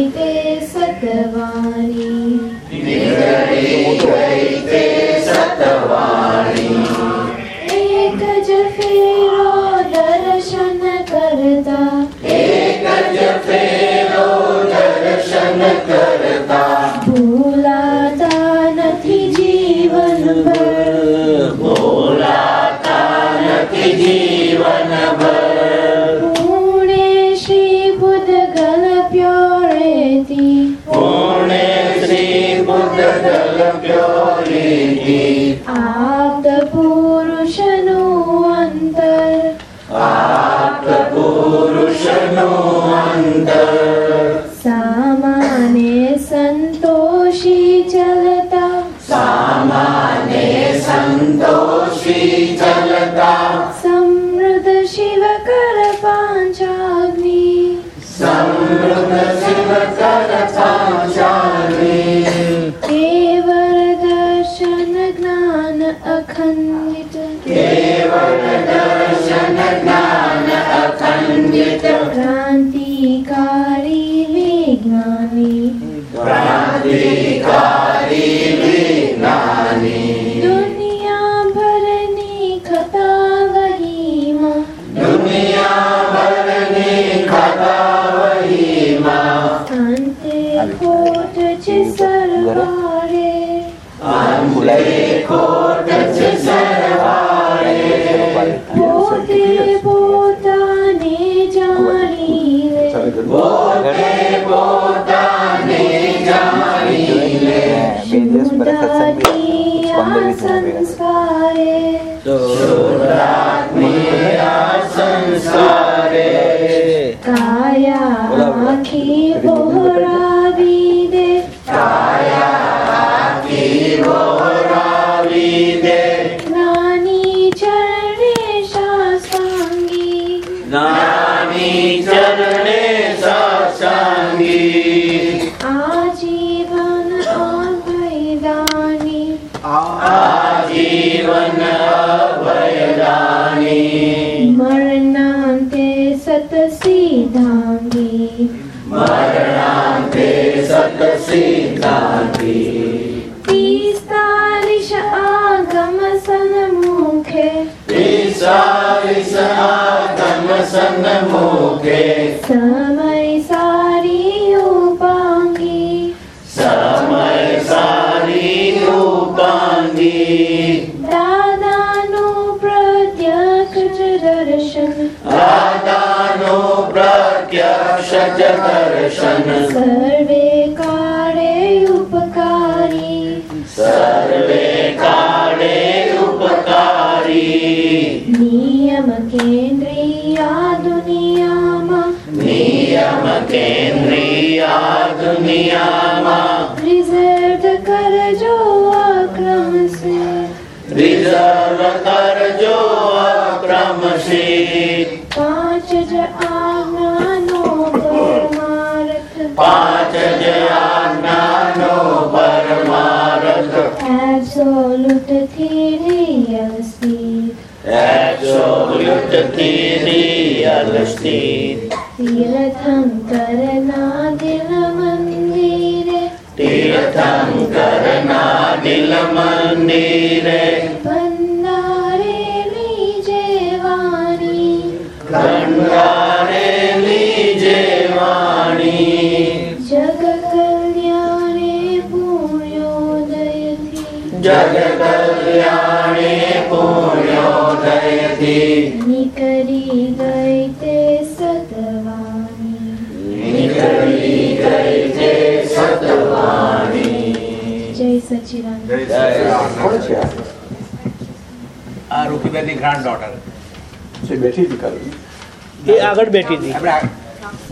પોતે सन्मुखे समय सारी उपाङ्गी समय सारी उपाङ्गी दादानो प्रत्यक्ष दर्शन दादानो प्रत्यक्ष दर्शन દુનિયામાં રિઝર્વ કરજો અક્રમ સે પાંચ જ આજ્ઞાનો પરમાર્થ પાંચ જ આજ્ઞાનો પરમારથ એબ્સોલ્યુટ રિયલ સ્થિત એબ્સોલ્યુટ રિયલ સ્થિત તીર્થંકરના જગકલ્યાણે પુણ્યોદયથી નીકળી ગઈ તે સતવાણી નીકળી ગઈ તે સતવાણી જય સચિદાન કોણ છે આ રૂકીબેનની ગ્રાન્ડ ડોટર જે બેઠી હતી કાલ એ આગળ બેઠી હતી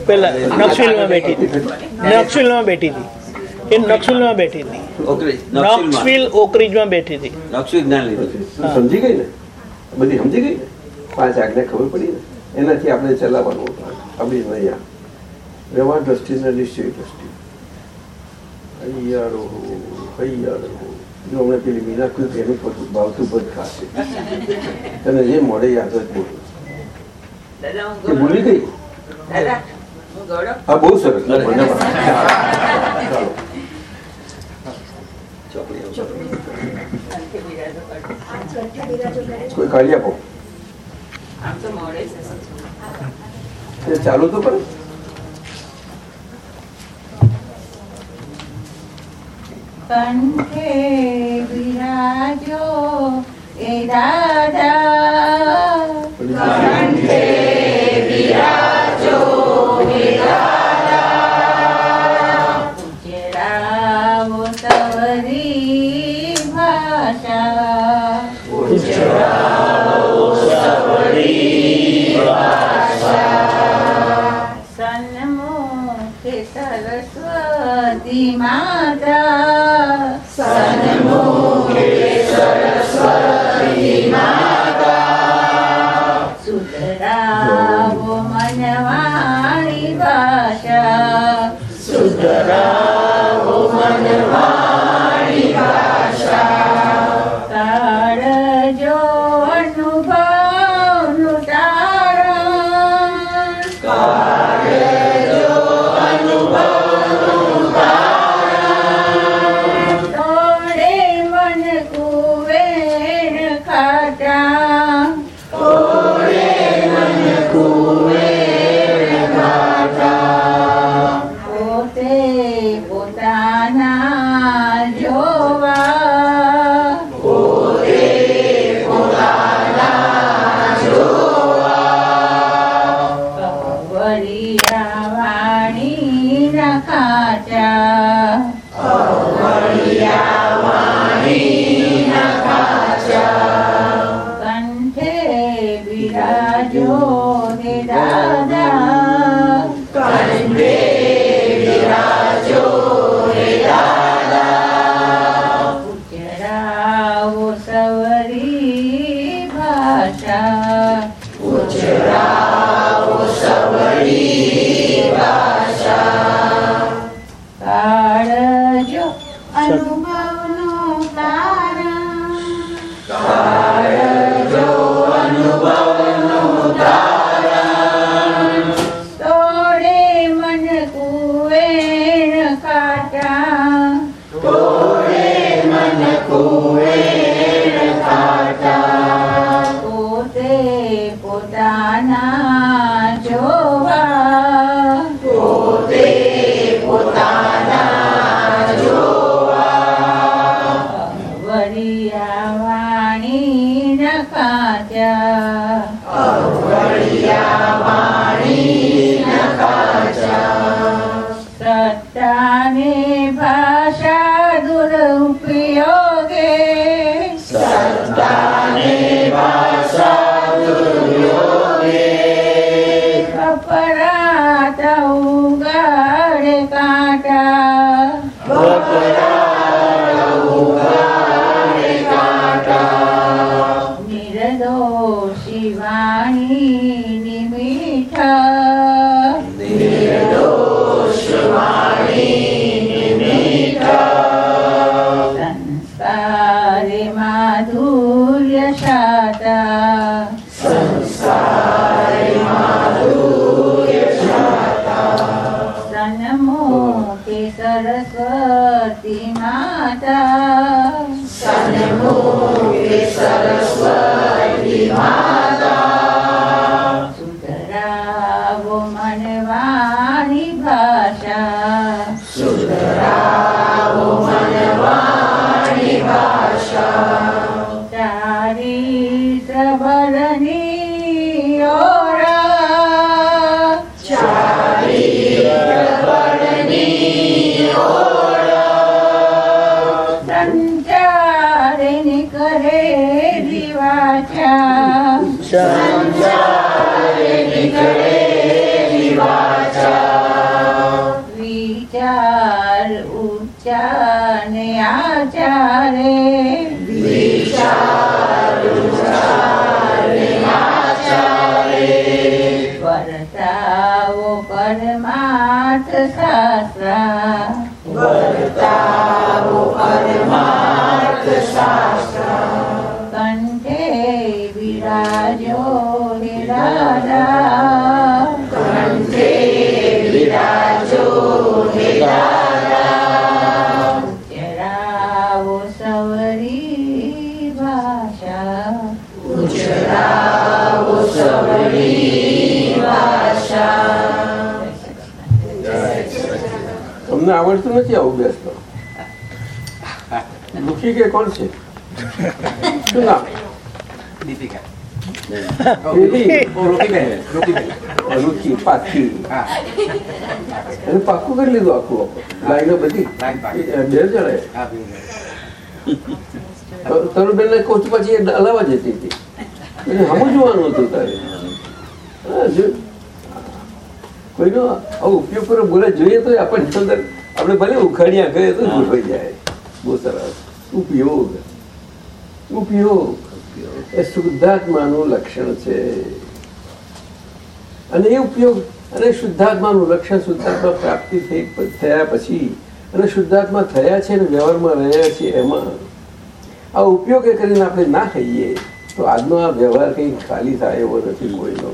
પહેલા નક્ષિલમાં બેઠી હતી નક્ષિલમાં બેઠી હતી એ નક્સલમાં બેઠી હતી. નક્સવિલ ઓકરીજમાં બેઠી હતી. નક્સવિલ જ્ઞાન લીધું. સમજી ગઈ ને? બધી સમજી ગઈ પાંચ આજ્ઞા ખબર પડી ને? એનાથી આપણે ચલાવવાનું અભિનયા વ્યવહાર દ્રષ્ટિ ને નિશ્ચય દ્રષ્ટિ. હૈયારો હૈયારો જે મોડે યાદ જ ભૂલી ગઈ? હા બહુ સરસ. કોઈ કાઢી આપો. ચાલુ તો પણ કંઠે બિરાજો એ દાદા. કંઠે माता। समोरी सुधरावो मनवाचा सुधरावारी भाषा। काजो अनुभनु विचारे। परतावो परमार्थ शास्त्र આવડતું નથી આવું બેસતો. દુખી કે કોણ છે? શું નામ? દીપિકા. રૂખી પાકી એને પાક્કું કરી લીધું આખું લાઈનો બધી. બે જણાએ તરુબેન ને કોચ પછી એ જતી હતી. એને સમજવાનું હતું તારે. કોઈનો ઉપયોગ કરો બોલે જોઈએ તો આપણને અંદર આપણે ભલે ઉખાડ્યા કહીએ તો ભૂલાઈ જાય. બહુ સરસ. ઉપયોગ. ઉપયોગ. એ શુદ્ધાત્માનું લક્ષણ છે. અને એ ઉપયોગ, અને શુદ્ધાત્માનું લક્ષણ શુદ્ધાત્મા પ્રાપ્તિ થઈ થયા પછી, અને શુદ્ધાત્મા થયા છે અને વ્યવહારમાં રહ્યા છે એમાં, આ ઉપયોગ એ કરીને આપણે ના ખાઈએ તો આજનો આ વ્યવહાર કંઈ ખાલી થાય એવો નથી કોઈનો.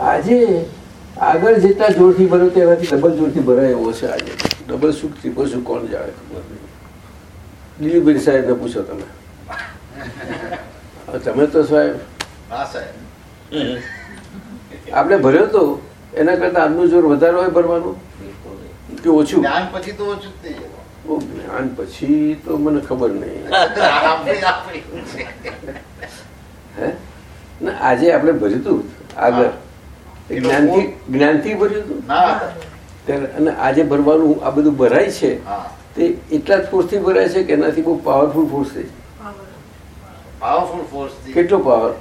આજે આગળ જેટલા જોરથી ભર્યો તેનાથી ડબલ જોરથી ભરાય એવો છે આજે. ડબલ સુખ ત્રિપલ સુખ કોણ જાણે દિલીપભાઈ સાહેબને પૂછો તમે. તમે તો સાહેબ. હા સાહેબ. આપણે ભર્યો તો એના કરતા આજનું જોર વધારે હોય ભરવાનું? કે ઓછું? જ્ઞાન પછી તો ઓછું જ થઈ જાય જ્ઞાન પછી તો મને ખબર નહીં. આજે આપણે ભર્યું હતું આગળ. જ્ઞાનથી જ્ઞાનથી ભર્યું હતું? અને આજે ભરવાનું આ બધું ભરાય છે તે એટલા જ ફોર્સથી ભરાય છે કે એનાથી બહુ પાવરફુલ ફોર્સ છે. પાવરફુલ ફોર્સ કેટલો પાવર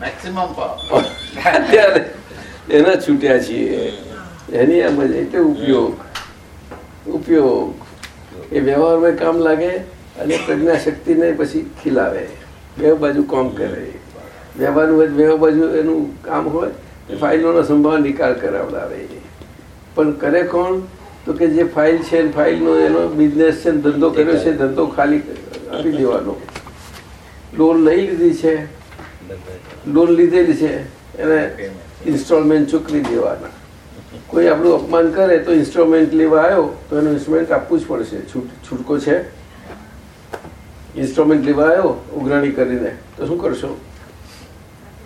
મેક્સિમમ પાવર અત્યારે એના છૂટ્યા છીએ. એની આ મજા એટલે ઉપયોગ. ઉપયોગ. એ વ્યવહારમાં કામ લાગે અને પ્રજ્ઞા શક્તિને પછી ખીલાવે. બે બાજુ કામ કરે. વ્યવહારનું હોય બે બાજુ એનું કામ હોય ફાઇલોનો સંભાવ નિકાલ કરાવડાવે પણ કરે કોણ? તો કે જે ફાઇલ છે, ફાઇલનો એનો બિઝનેસ છે, ધંધો કર્યો છે, ધંધો ખાલી આપી દેવાનો. લોન લઈ લીધી છે. લોન લીધેલી છે, એને ઇન્સ્ટોલમેન્ટ ચૂકવી દેવાના. કોઈ આપણું અપમાન કરે તો ઇન્સ્ટોલમેન્ટ લેવા આવ્યો, તો એનું ઇન્સ્ટોલમેન્ટ આપવું જ પડશે. છૂટકો છે. ઇન્સ્ટોલમેન્ટ લેવા આવ્યો, ઉઘરાણી કરીને. તો શું કરશો?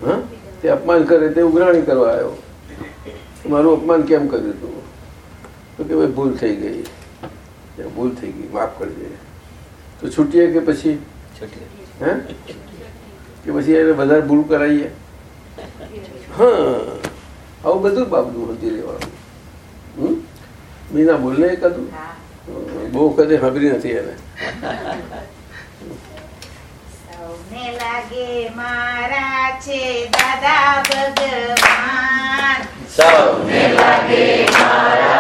હા? તે અપમાન કરે તે ઉઘરાણી કરવા આવ્યો. મારું અપમાન કેમ કર્યું તું? તો કે ભાઈ ભૂલ થઈ ગઈ. ભૂલ થઈ ગઈ માફ કરજે. તો છૂટીએ કે પછી? હે? કે પછી એને વધારે ભૂલ કરાવીએ હા. આવું બધું બાબતું હોતી રહેવાનું. હમ? મીના બોલને કદું બહુ કદે ખબરી નથી એને. સૌને લાગે મારા છે દાદા ભગવાન. સૌને લાગે મારા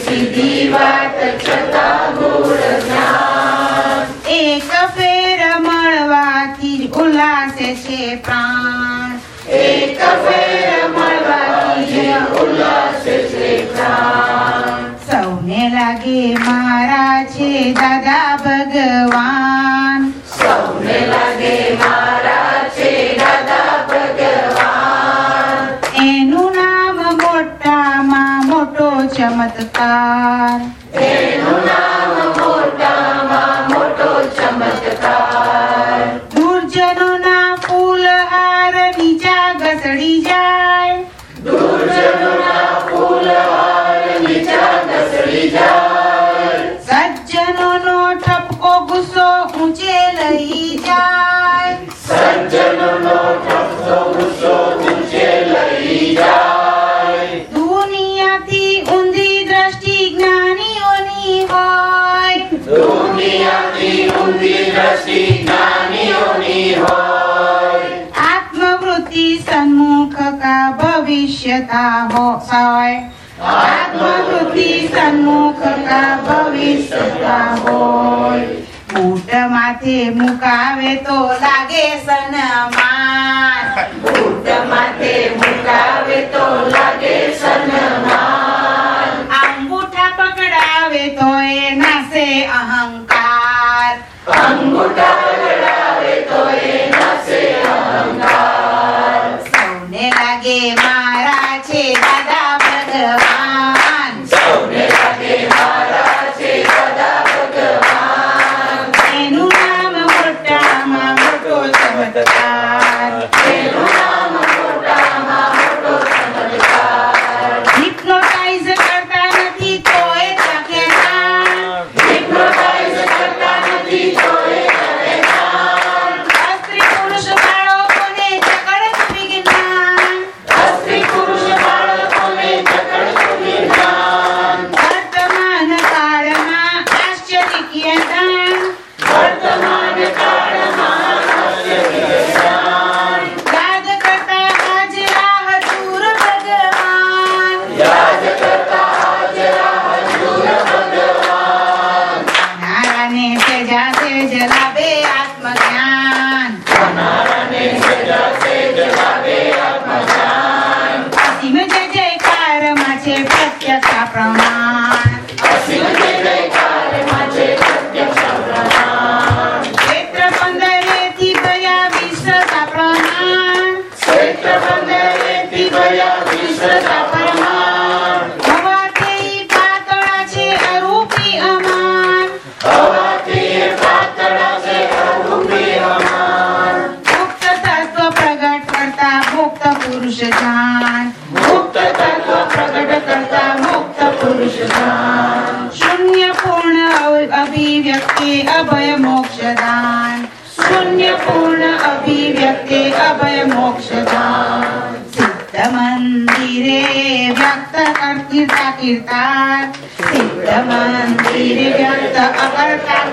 સીધી વાત છતાં ગોળ જ્ઞાન એક ફેર મળવાથી જ ઉલ્લાસે છે પ્રાણ એક ફેર મળવાથી ઉલ્લાસે છે પ્રાણ સૌને લાગે મારા છે દાદા ભગવાન સૌને લાગે મારા Bye. કરતા હોય આત્મવૃત્તિ સન્મુખ ભવિષ્યતા હોય બૂટ માથે મુકાવે તો લાગે સનમાન બૂટ માથે મુકાવે તો લાગે સનમાન અંગૂઠા પકડાવે તો એ નાસે અહંકાર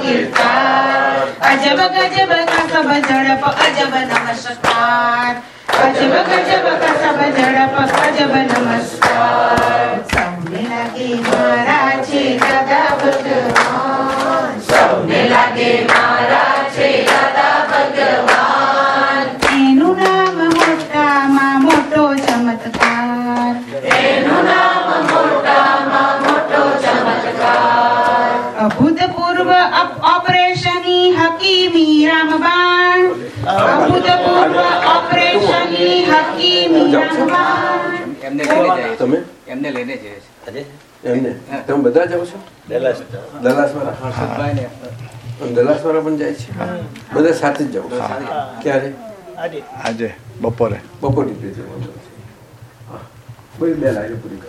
किरकार अजब गजब का सब झड़प अजब नमस्कार अजब गजब તમે બધા જાઓ છો? દલાસ દલાસવાળા પણ જાય છે? બધા સાથે જ જાઓ? ક્યારે? આજે. બપોરે. બપોરે કોઈ બે પૂરી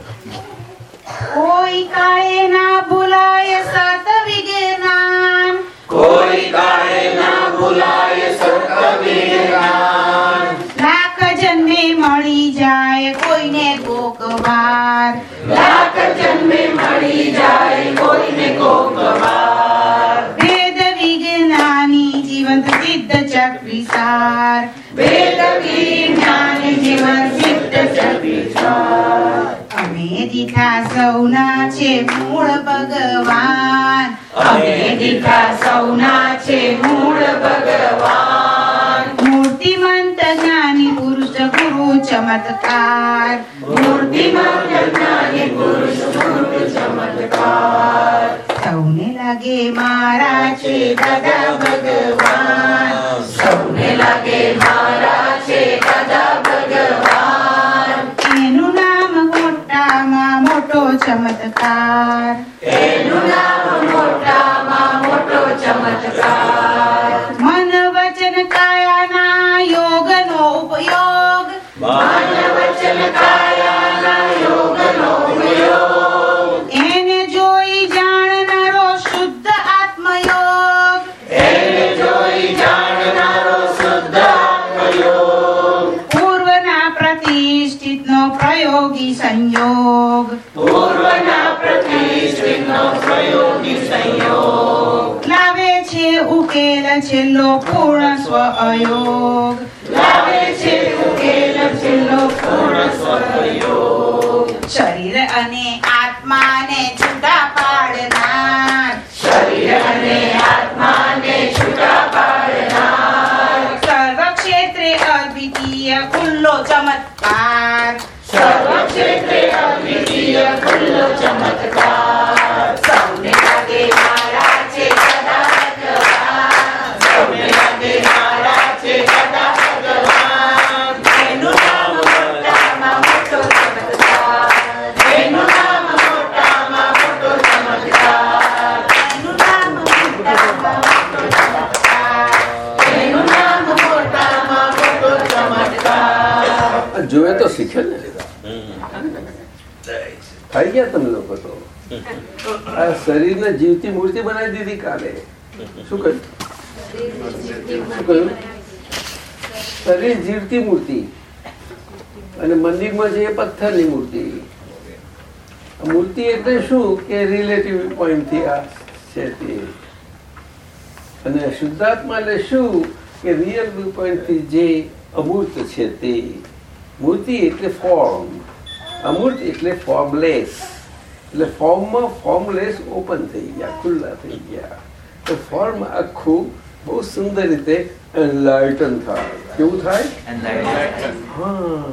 કોઈ કાળે ના ભૂલાય સત વિજ્ઞાન કોઈ કાય ના ભૂલાય સત વિજ્ઞાન લાખ જન્મે મળી જાય કોઈને કોકવાર લાખ જન્મે મળી જાય કોઈને કોકવાર વેદ વિજ્ઞાની જીવંત સિદ્ધ ચક વિસાર. વેદ વિજ્ઞાની જીવંત સિદ્ધ ચક અમે દીઠા સૌના છે મૂળ ભગવાન. અમે ગુરુ ચમત્કાર મૂર્તિમંત જ્ઞાની પુરુષ ગુરુ ચમત્કાર સૌને લાગે મારા છે દાદા ભગવાન સૌને પૂર્ણ ગયા તમે લોકો તો? આ શરીરને જીવતી મૂર્તિ બનાવી દીધી કાલે. શું કહ્યું? શું કહ્યું? શરીર જીવતી મૂર્તિ. અને મંદિરમાં એ પથ્થરની મૂર્તિ. મૂર્તિ એટલે શું કે રિલેટિવ પોઈન્ટથી આ છે તે? અને શુદ્ધાત્મા એટલે શું કે રિયલ વ્યૂ પોઈન્ટથી જે અમૂર્ત છે તે? મૂર્તિ એટલે ફોર્મ અમૂર્ત એટલે ફોર્મલેસ એટલે ફોર્મમાં ફોર્મલેસ ઓપન થઈ ગયા ખુલ્લા થઈ ગયા. તો ફોર્મ આખું બહુ સુંદર રીતે એનલાઇટન થાય. કેવું થાય? હા.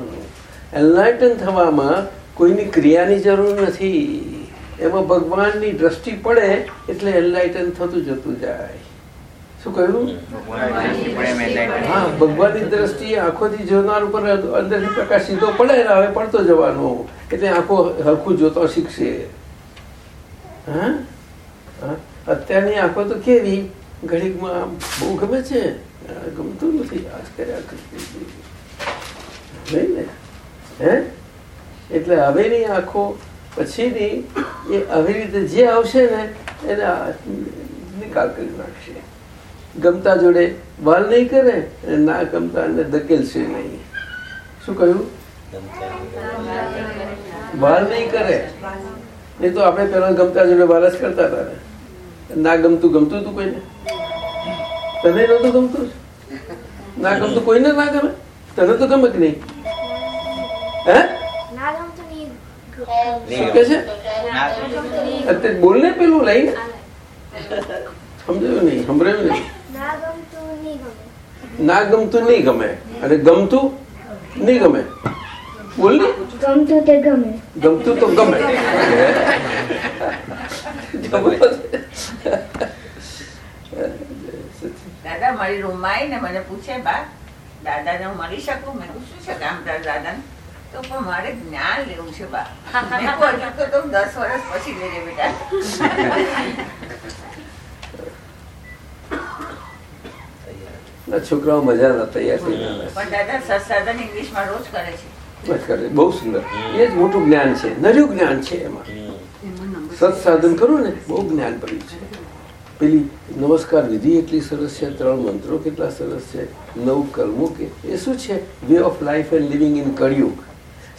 એનલાઇટન થવામાં કોઈની ક્રિયાની જરૂર નથી. એમાં ભગવાનની દ્રષ્ટિ પડે એટલે એનલાઇટન થતું જતું જાય. શું કહ્યું? હા, ભગવાનની દ્રષ્ટિએ આંખોથી જોનાર ઉપર અંદરથી પ્રકાશ સીધો પડે ને હવે પડતો જવાનો. એટલે આંખો હરખું જોતો શીખશે. હા? અત્યારની આંખો તો કેવી? ઘડીકમાં બહુ ગમે છે? ગમતું નથી. આજ કર્યા કરતી હતી. નહીં ને? હે? એટલે હવેની આંખો પછીની એ આવી રીતે જે આવશે ને, એને નિકાલ કરી નાખશે. ગમતા જોડે વાલ નહીં કરે અને ના ગમતા એને ધકેલશે નહીં. શું કહ્યું? વાલ નહીં કરે. નહીં તો આપણે પેલા ગમતા જોડે વાલ જ કરતા હતા ને. ના ગમતું ગમતું હતું કોઈને? તને નહોતું ગમતું? ના ગમતું કોઈને ના ગમે? તને તો ગમે કે નહીં? હે? શું કે છે? અત્યારે બોલ ને પેલું લઈને? સમજાયું નહીં સંભળાયું નહીં. ના ગમતું નહીં ગમે. અને ગમતું નહીં ગમે. બોલ ને ગમતું તે ગમે. ગમતું તો ગમે. દાદા મારી રૂમમાં આવીને મને પૂછે બા દાદાને હું મળી શકું? મેં શું છે કામ તારા દાદાને? તો પણ મારે જ્ઞાન લેવું છે બા. મેં તો દસ વર્ષ પછી લેજે બેટા. છોકરાઓ મજાના તૈયાર થઈ કરે બહુ સુંદર. એ જ મોટું જ્ઞાન છે નર્યું જ્ઞાન છે એમાં. સત્સાધન કરું ને બહુ જ્ઞાન પડ્યું છે. પેલી નમસ્કાર વિધિ એટલી સરસ છે ત્રણ મંત્રો કેટલા સરસ છે નવ કર્મો કે એ શું છે? Way of life and living in Kaliyug.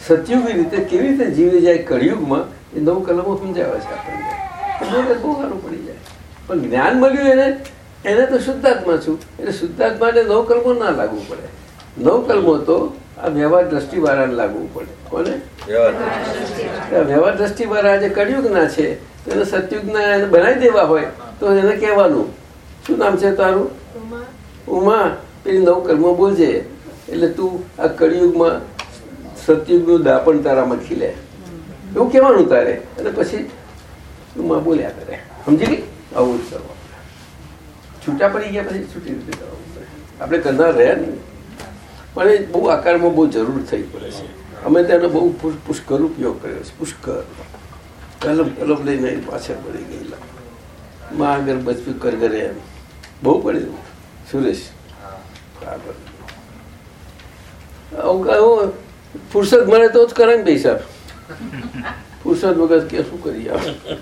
સતયુગી રીતે કેવી રીતે જીવી જાય કળિયુગમાં એ નવ કલમો સમજાવે છે આપણને. બહુ સારું પડી જાય. પણ જ્ઞાન મળ્યું એને એને તો શુદ્ધાત્મા છું. એટલે શુદ્ધાત્માને નવ કલમો ના લાગવું પડે. નવ કલમો તો આ વ્યવહાર દ્રષ્ટિ વાળાને લાગવું પડે. કોને? આ વ્યવહાર દ્રષ્ટિ વાળા જે કળિયુગના છે. તો એને સતયુગના એને બનાવી દેવા હોય તો એને કહેવાનું. શું નામ છે તારું? ઉમા. પેલી નવ કર્મ બોલજે. એટલે તું આ કળિયુગમાં સતયુગનું દાપણ તારામાં ખીલે. એવું કહેવાનું તારે. અને પછી ઉમા બોલ્યા કરે. સમજી ગઈ? આવું જ કરવાનું. છૂટા પડી ગયા પછી છૂટી રીતે આપણે કરનાર રહ્યા નહીં. પણ એ બહુ આકારમાં બહુ જરૂર થઈ પડે છે. અમે તેનો બહુ પુષ્કર ઉપયોગ કર્યો છે. પુષ્કર કલમ કલમ લઈને પાછળ પડી ગયેલા. માં આગળ બચપી કર કરે એમ. બહુ પડેલું સુરેશ. આવું આવું ફુરસદ મળે તો જ કરે ને ભાઈ સાહેબ ફુરસદ વગર કે શું કરીએ આપણે?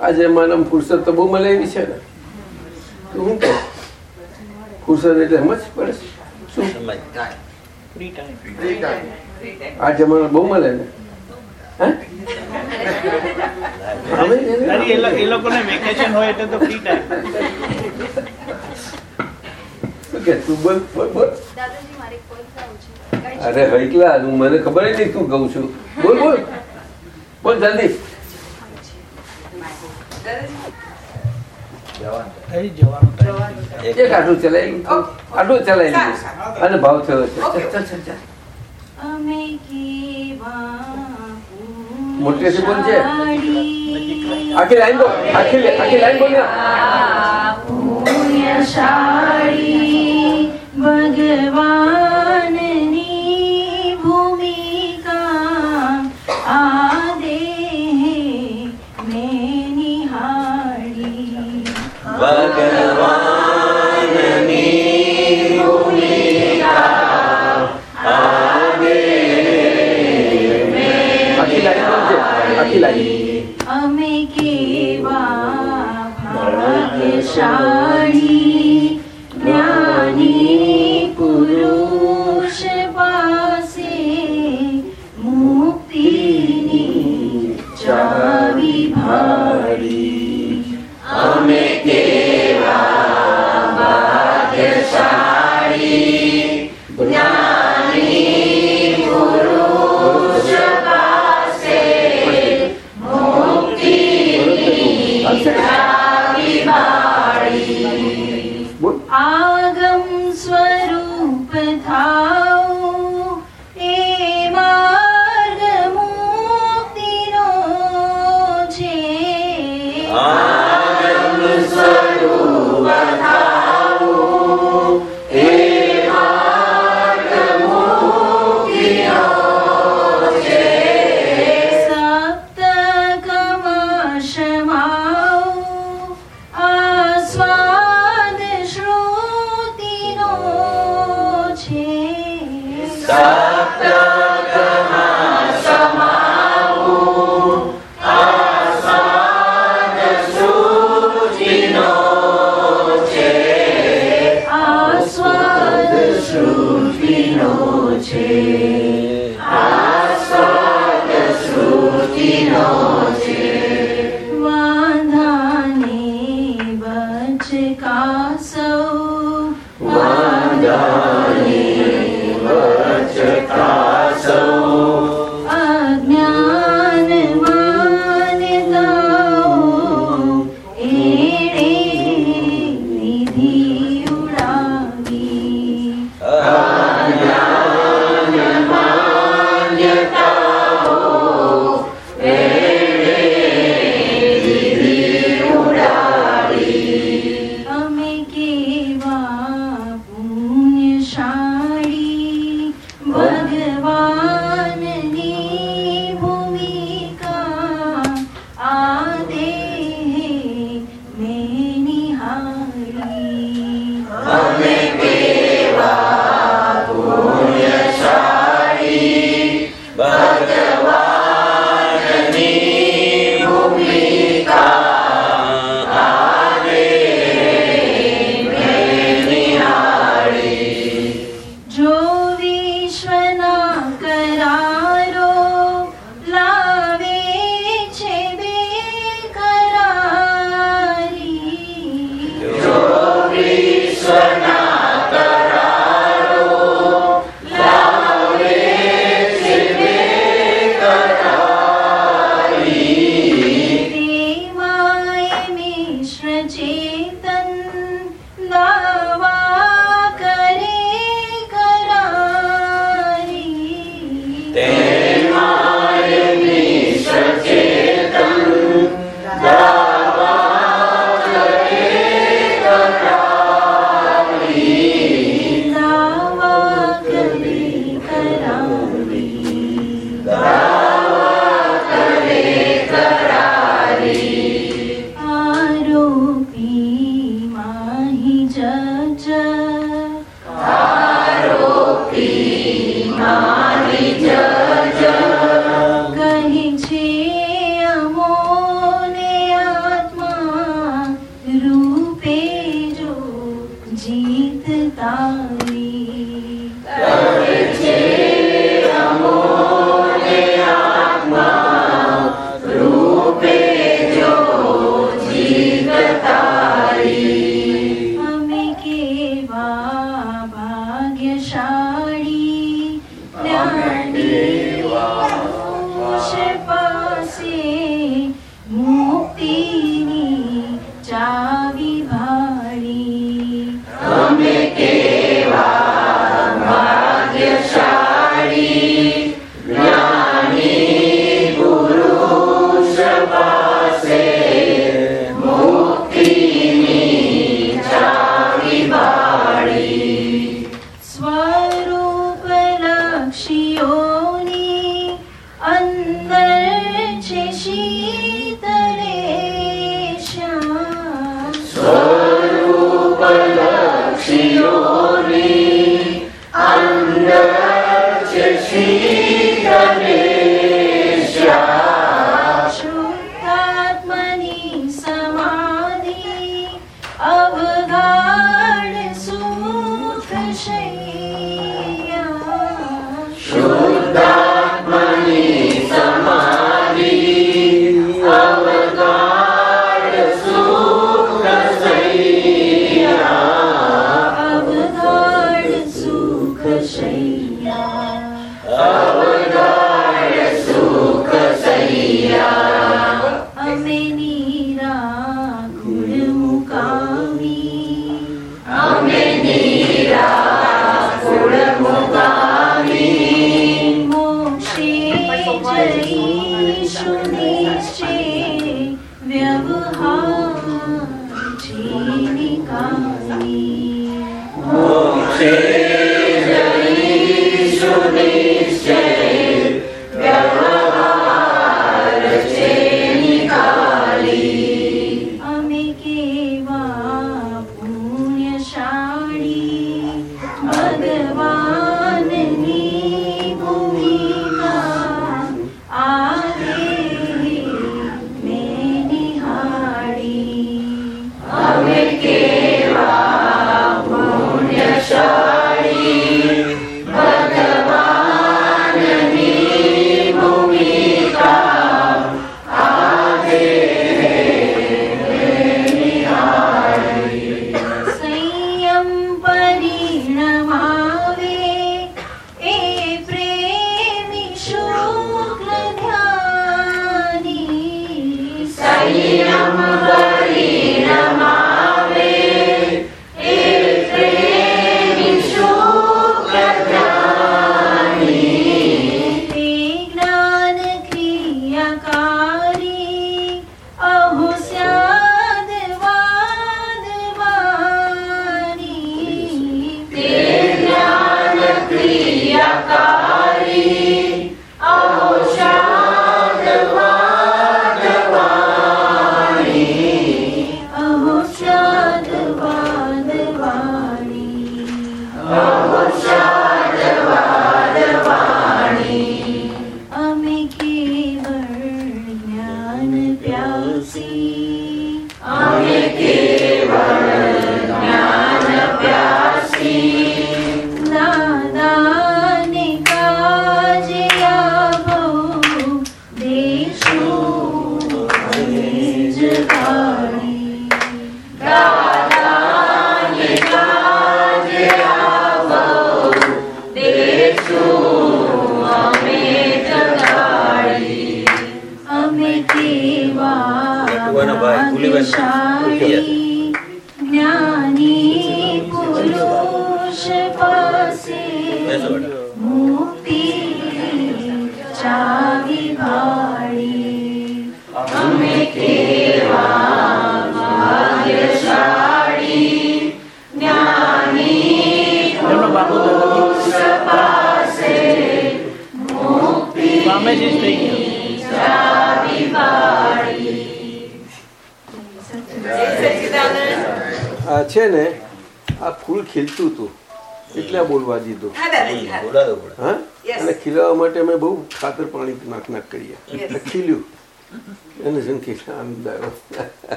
આજે માનવ ફુરસદ તો બહુ મળે એવી છે ને. શું કહે? ફુરસદ એટલે સમજ પડે. શું? આ જમાનો બહુ મળે ને. હે? અમે એ લોકોને વેકેશન હોય એટલે તો ફ્રી ટાઈમ શું કે તું બોલ બોલ બોલ. દાદાજી મારે કોઈ થવું છે. અરે હૈકલા હું મને ખબર જ નહીં તું કહું છું. બોલ બોલ. બોલ જલ્દી. એક આટલું ચલાવી આટલું ચલાવી અને ભાવ થયો છે. મોટી ચાલ, કોણ બોલજે આખી લાઈન બોલ. આખી આખી લાઈન બોલ ને. પુણ્યશાળી ભગવાનની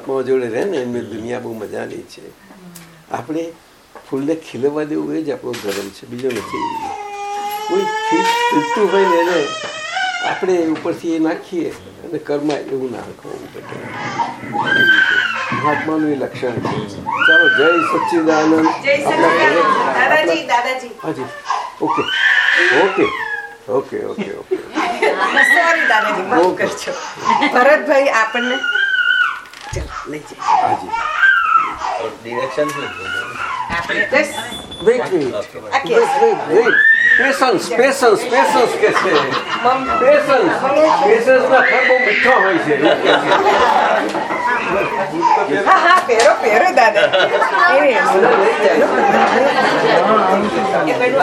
મહાત્માઓ જોડે રહે ને એમની દુનિયા બહુ મજાની છે. આપણે ફૂલને ખીલવવા દેવું એ જ આપણો ધર્મ છે બીજો નથી. કોઈ ખીલ ખીલતું હોય ને એને આપણે ઉપરથી એ નાખીએ અને કર્મ એવું ના રાખવું મહાત્માનું એ લક્ષણ છે. ચાલો જય સચ્ચિદાનંદ. હાજી. Okay. Okay. Okay okay okay. Sorry દાદાજી માફ કરજો. ભરતભાઈ આપણને લઈ હાજી. ડિરેક્શન આપણે બસ wait wait patience patience patience કે છે. પેશન્સ પેશન્સ ના ફળ બહુ મીઠો હોય છે. હા હા પહેરો પહેરો દાદા. એ એ પેલું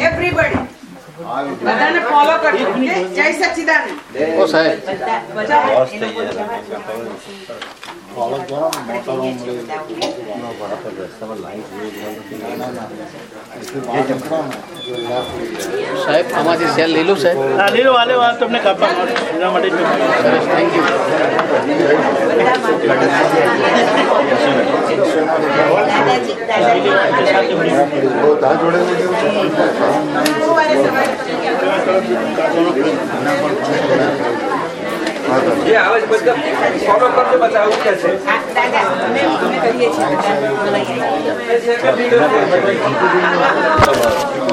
એવરીબડી બધાને ફોલો કરજો જય સચ્ચિદાનંદ ઓ સાહેબ બધા સાહેબ આમાંથી સેલ લીલું લો સાહેબ લીલો વાલે વાત તમને કાપવા એના માટે સરસ થેન્ક યુ જે આવે છે બધા ફોલો કરજો બધા આવું કે છે દાદા અમે અમે કરીએ છીએ બધા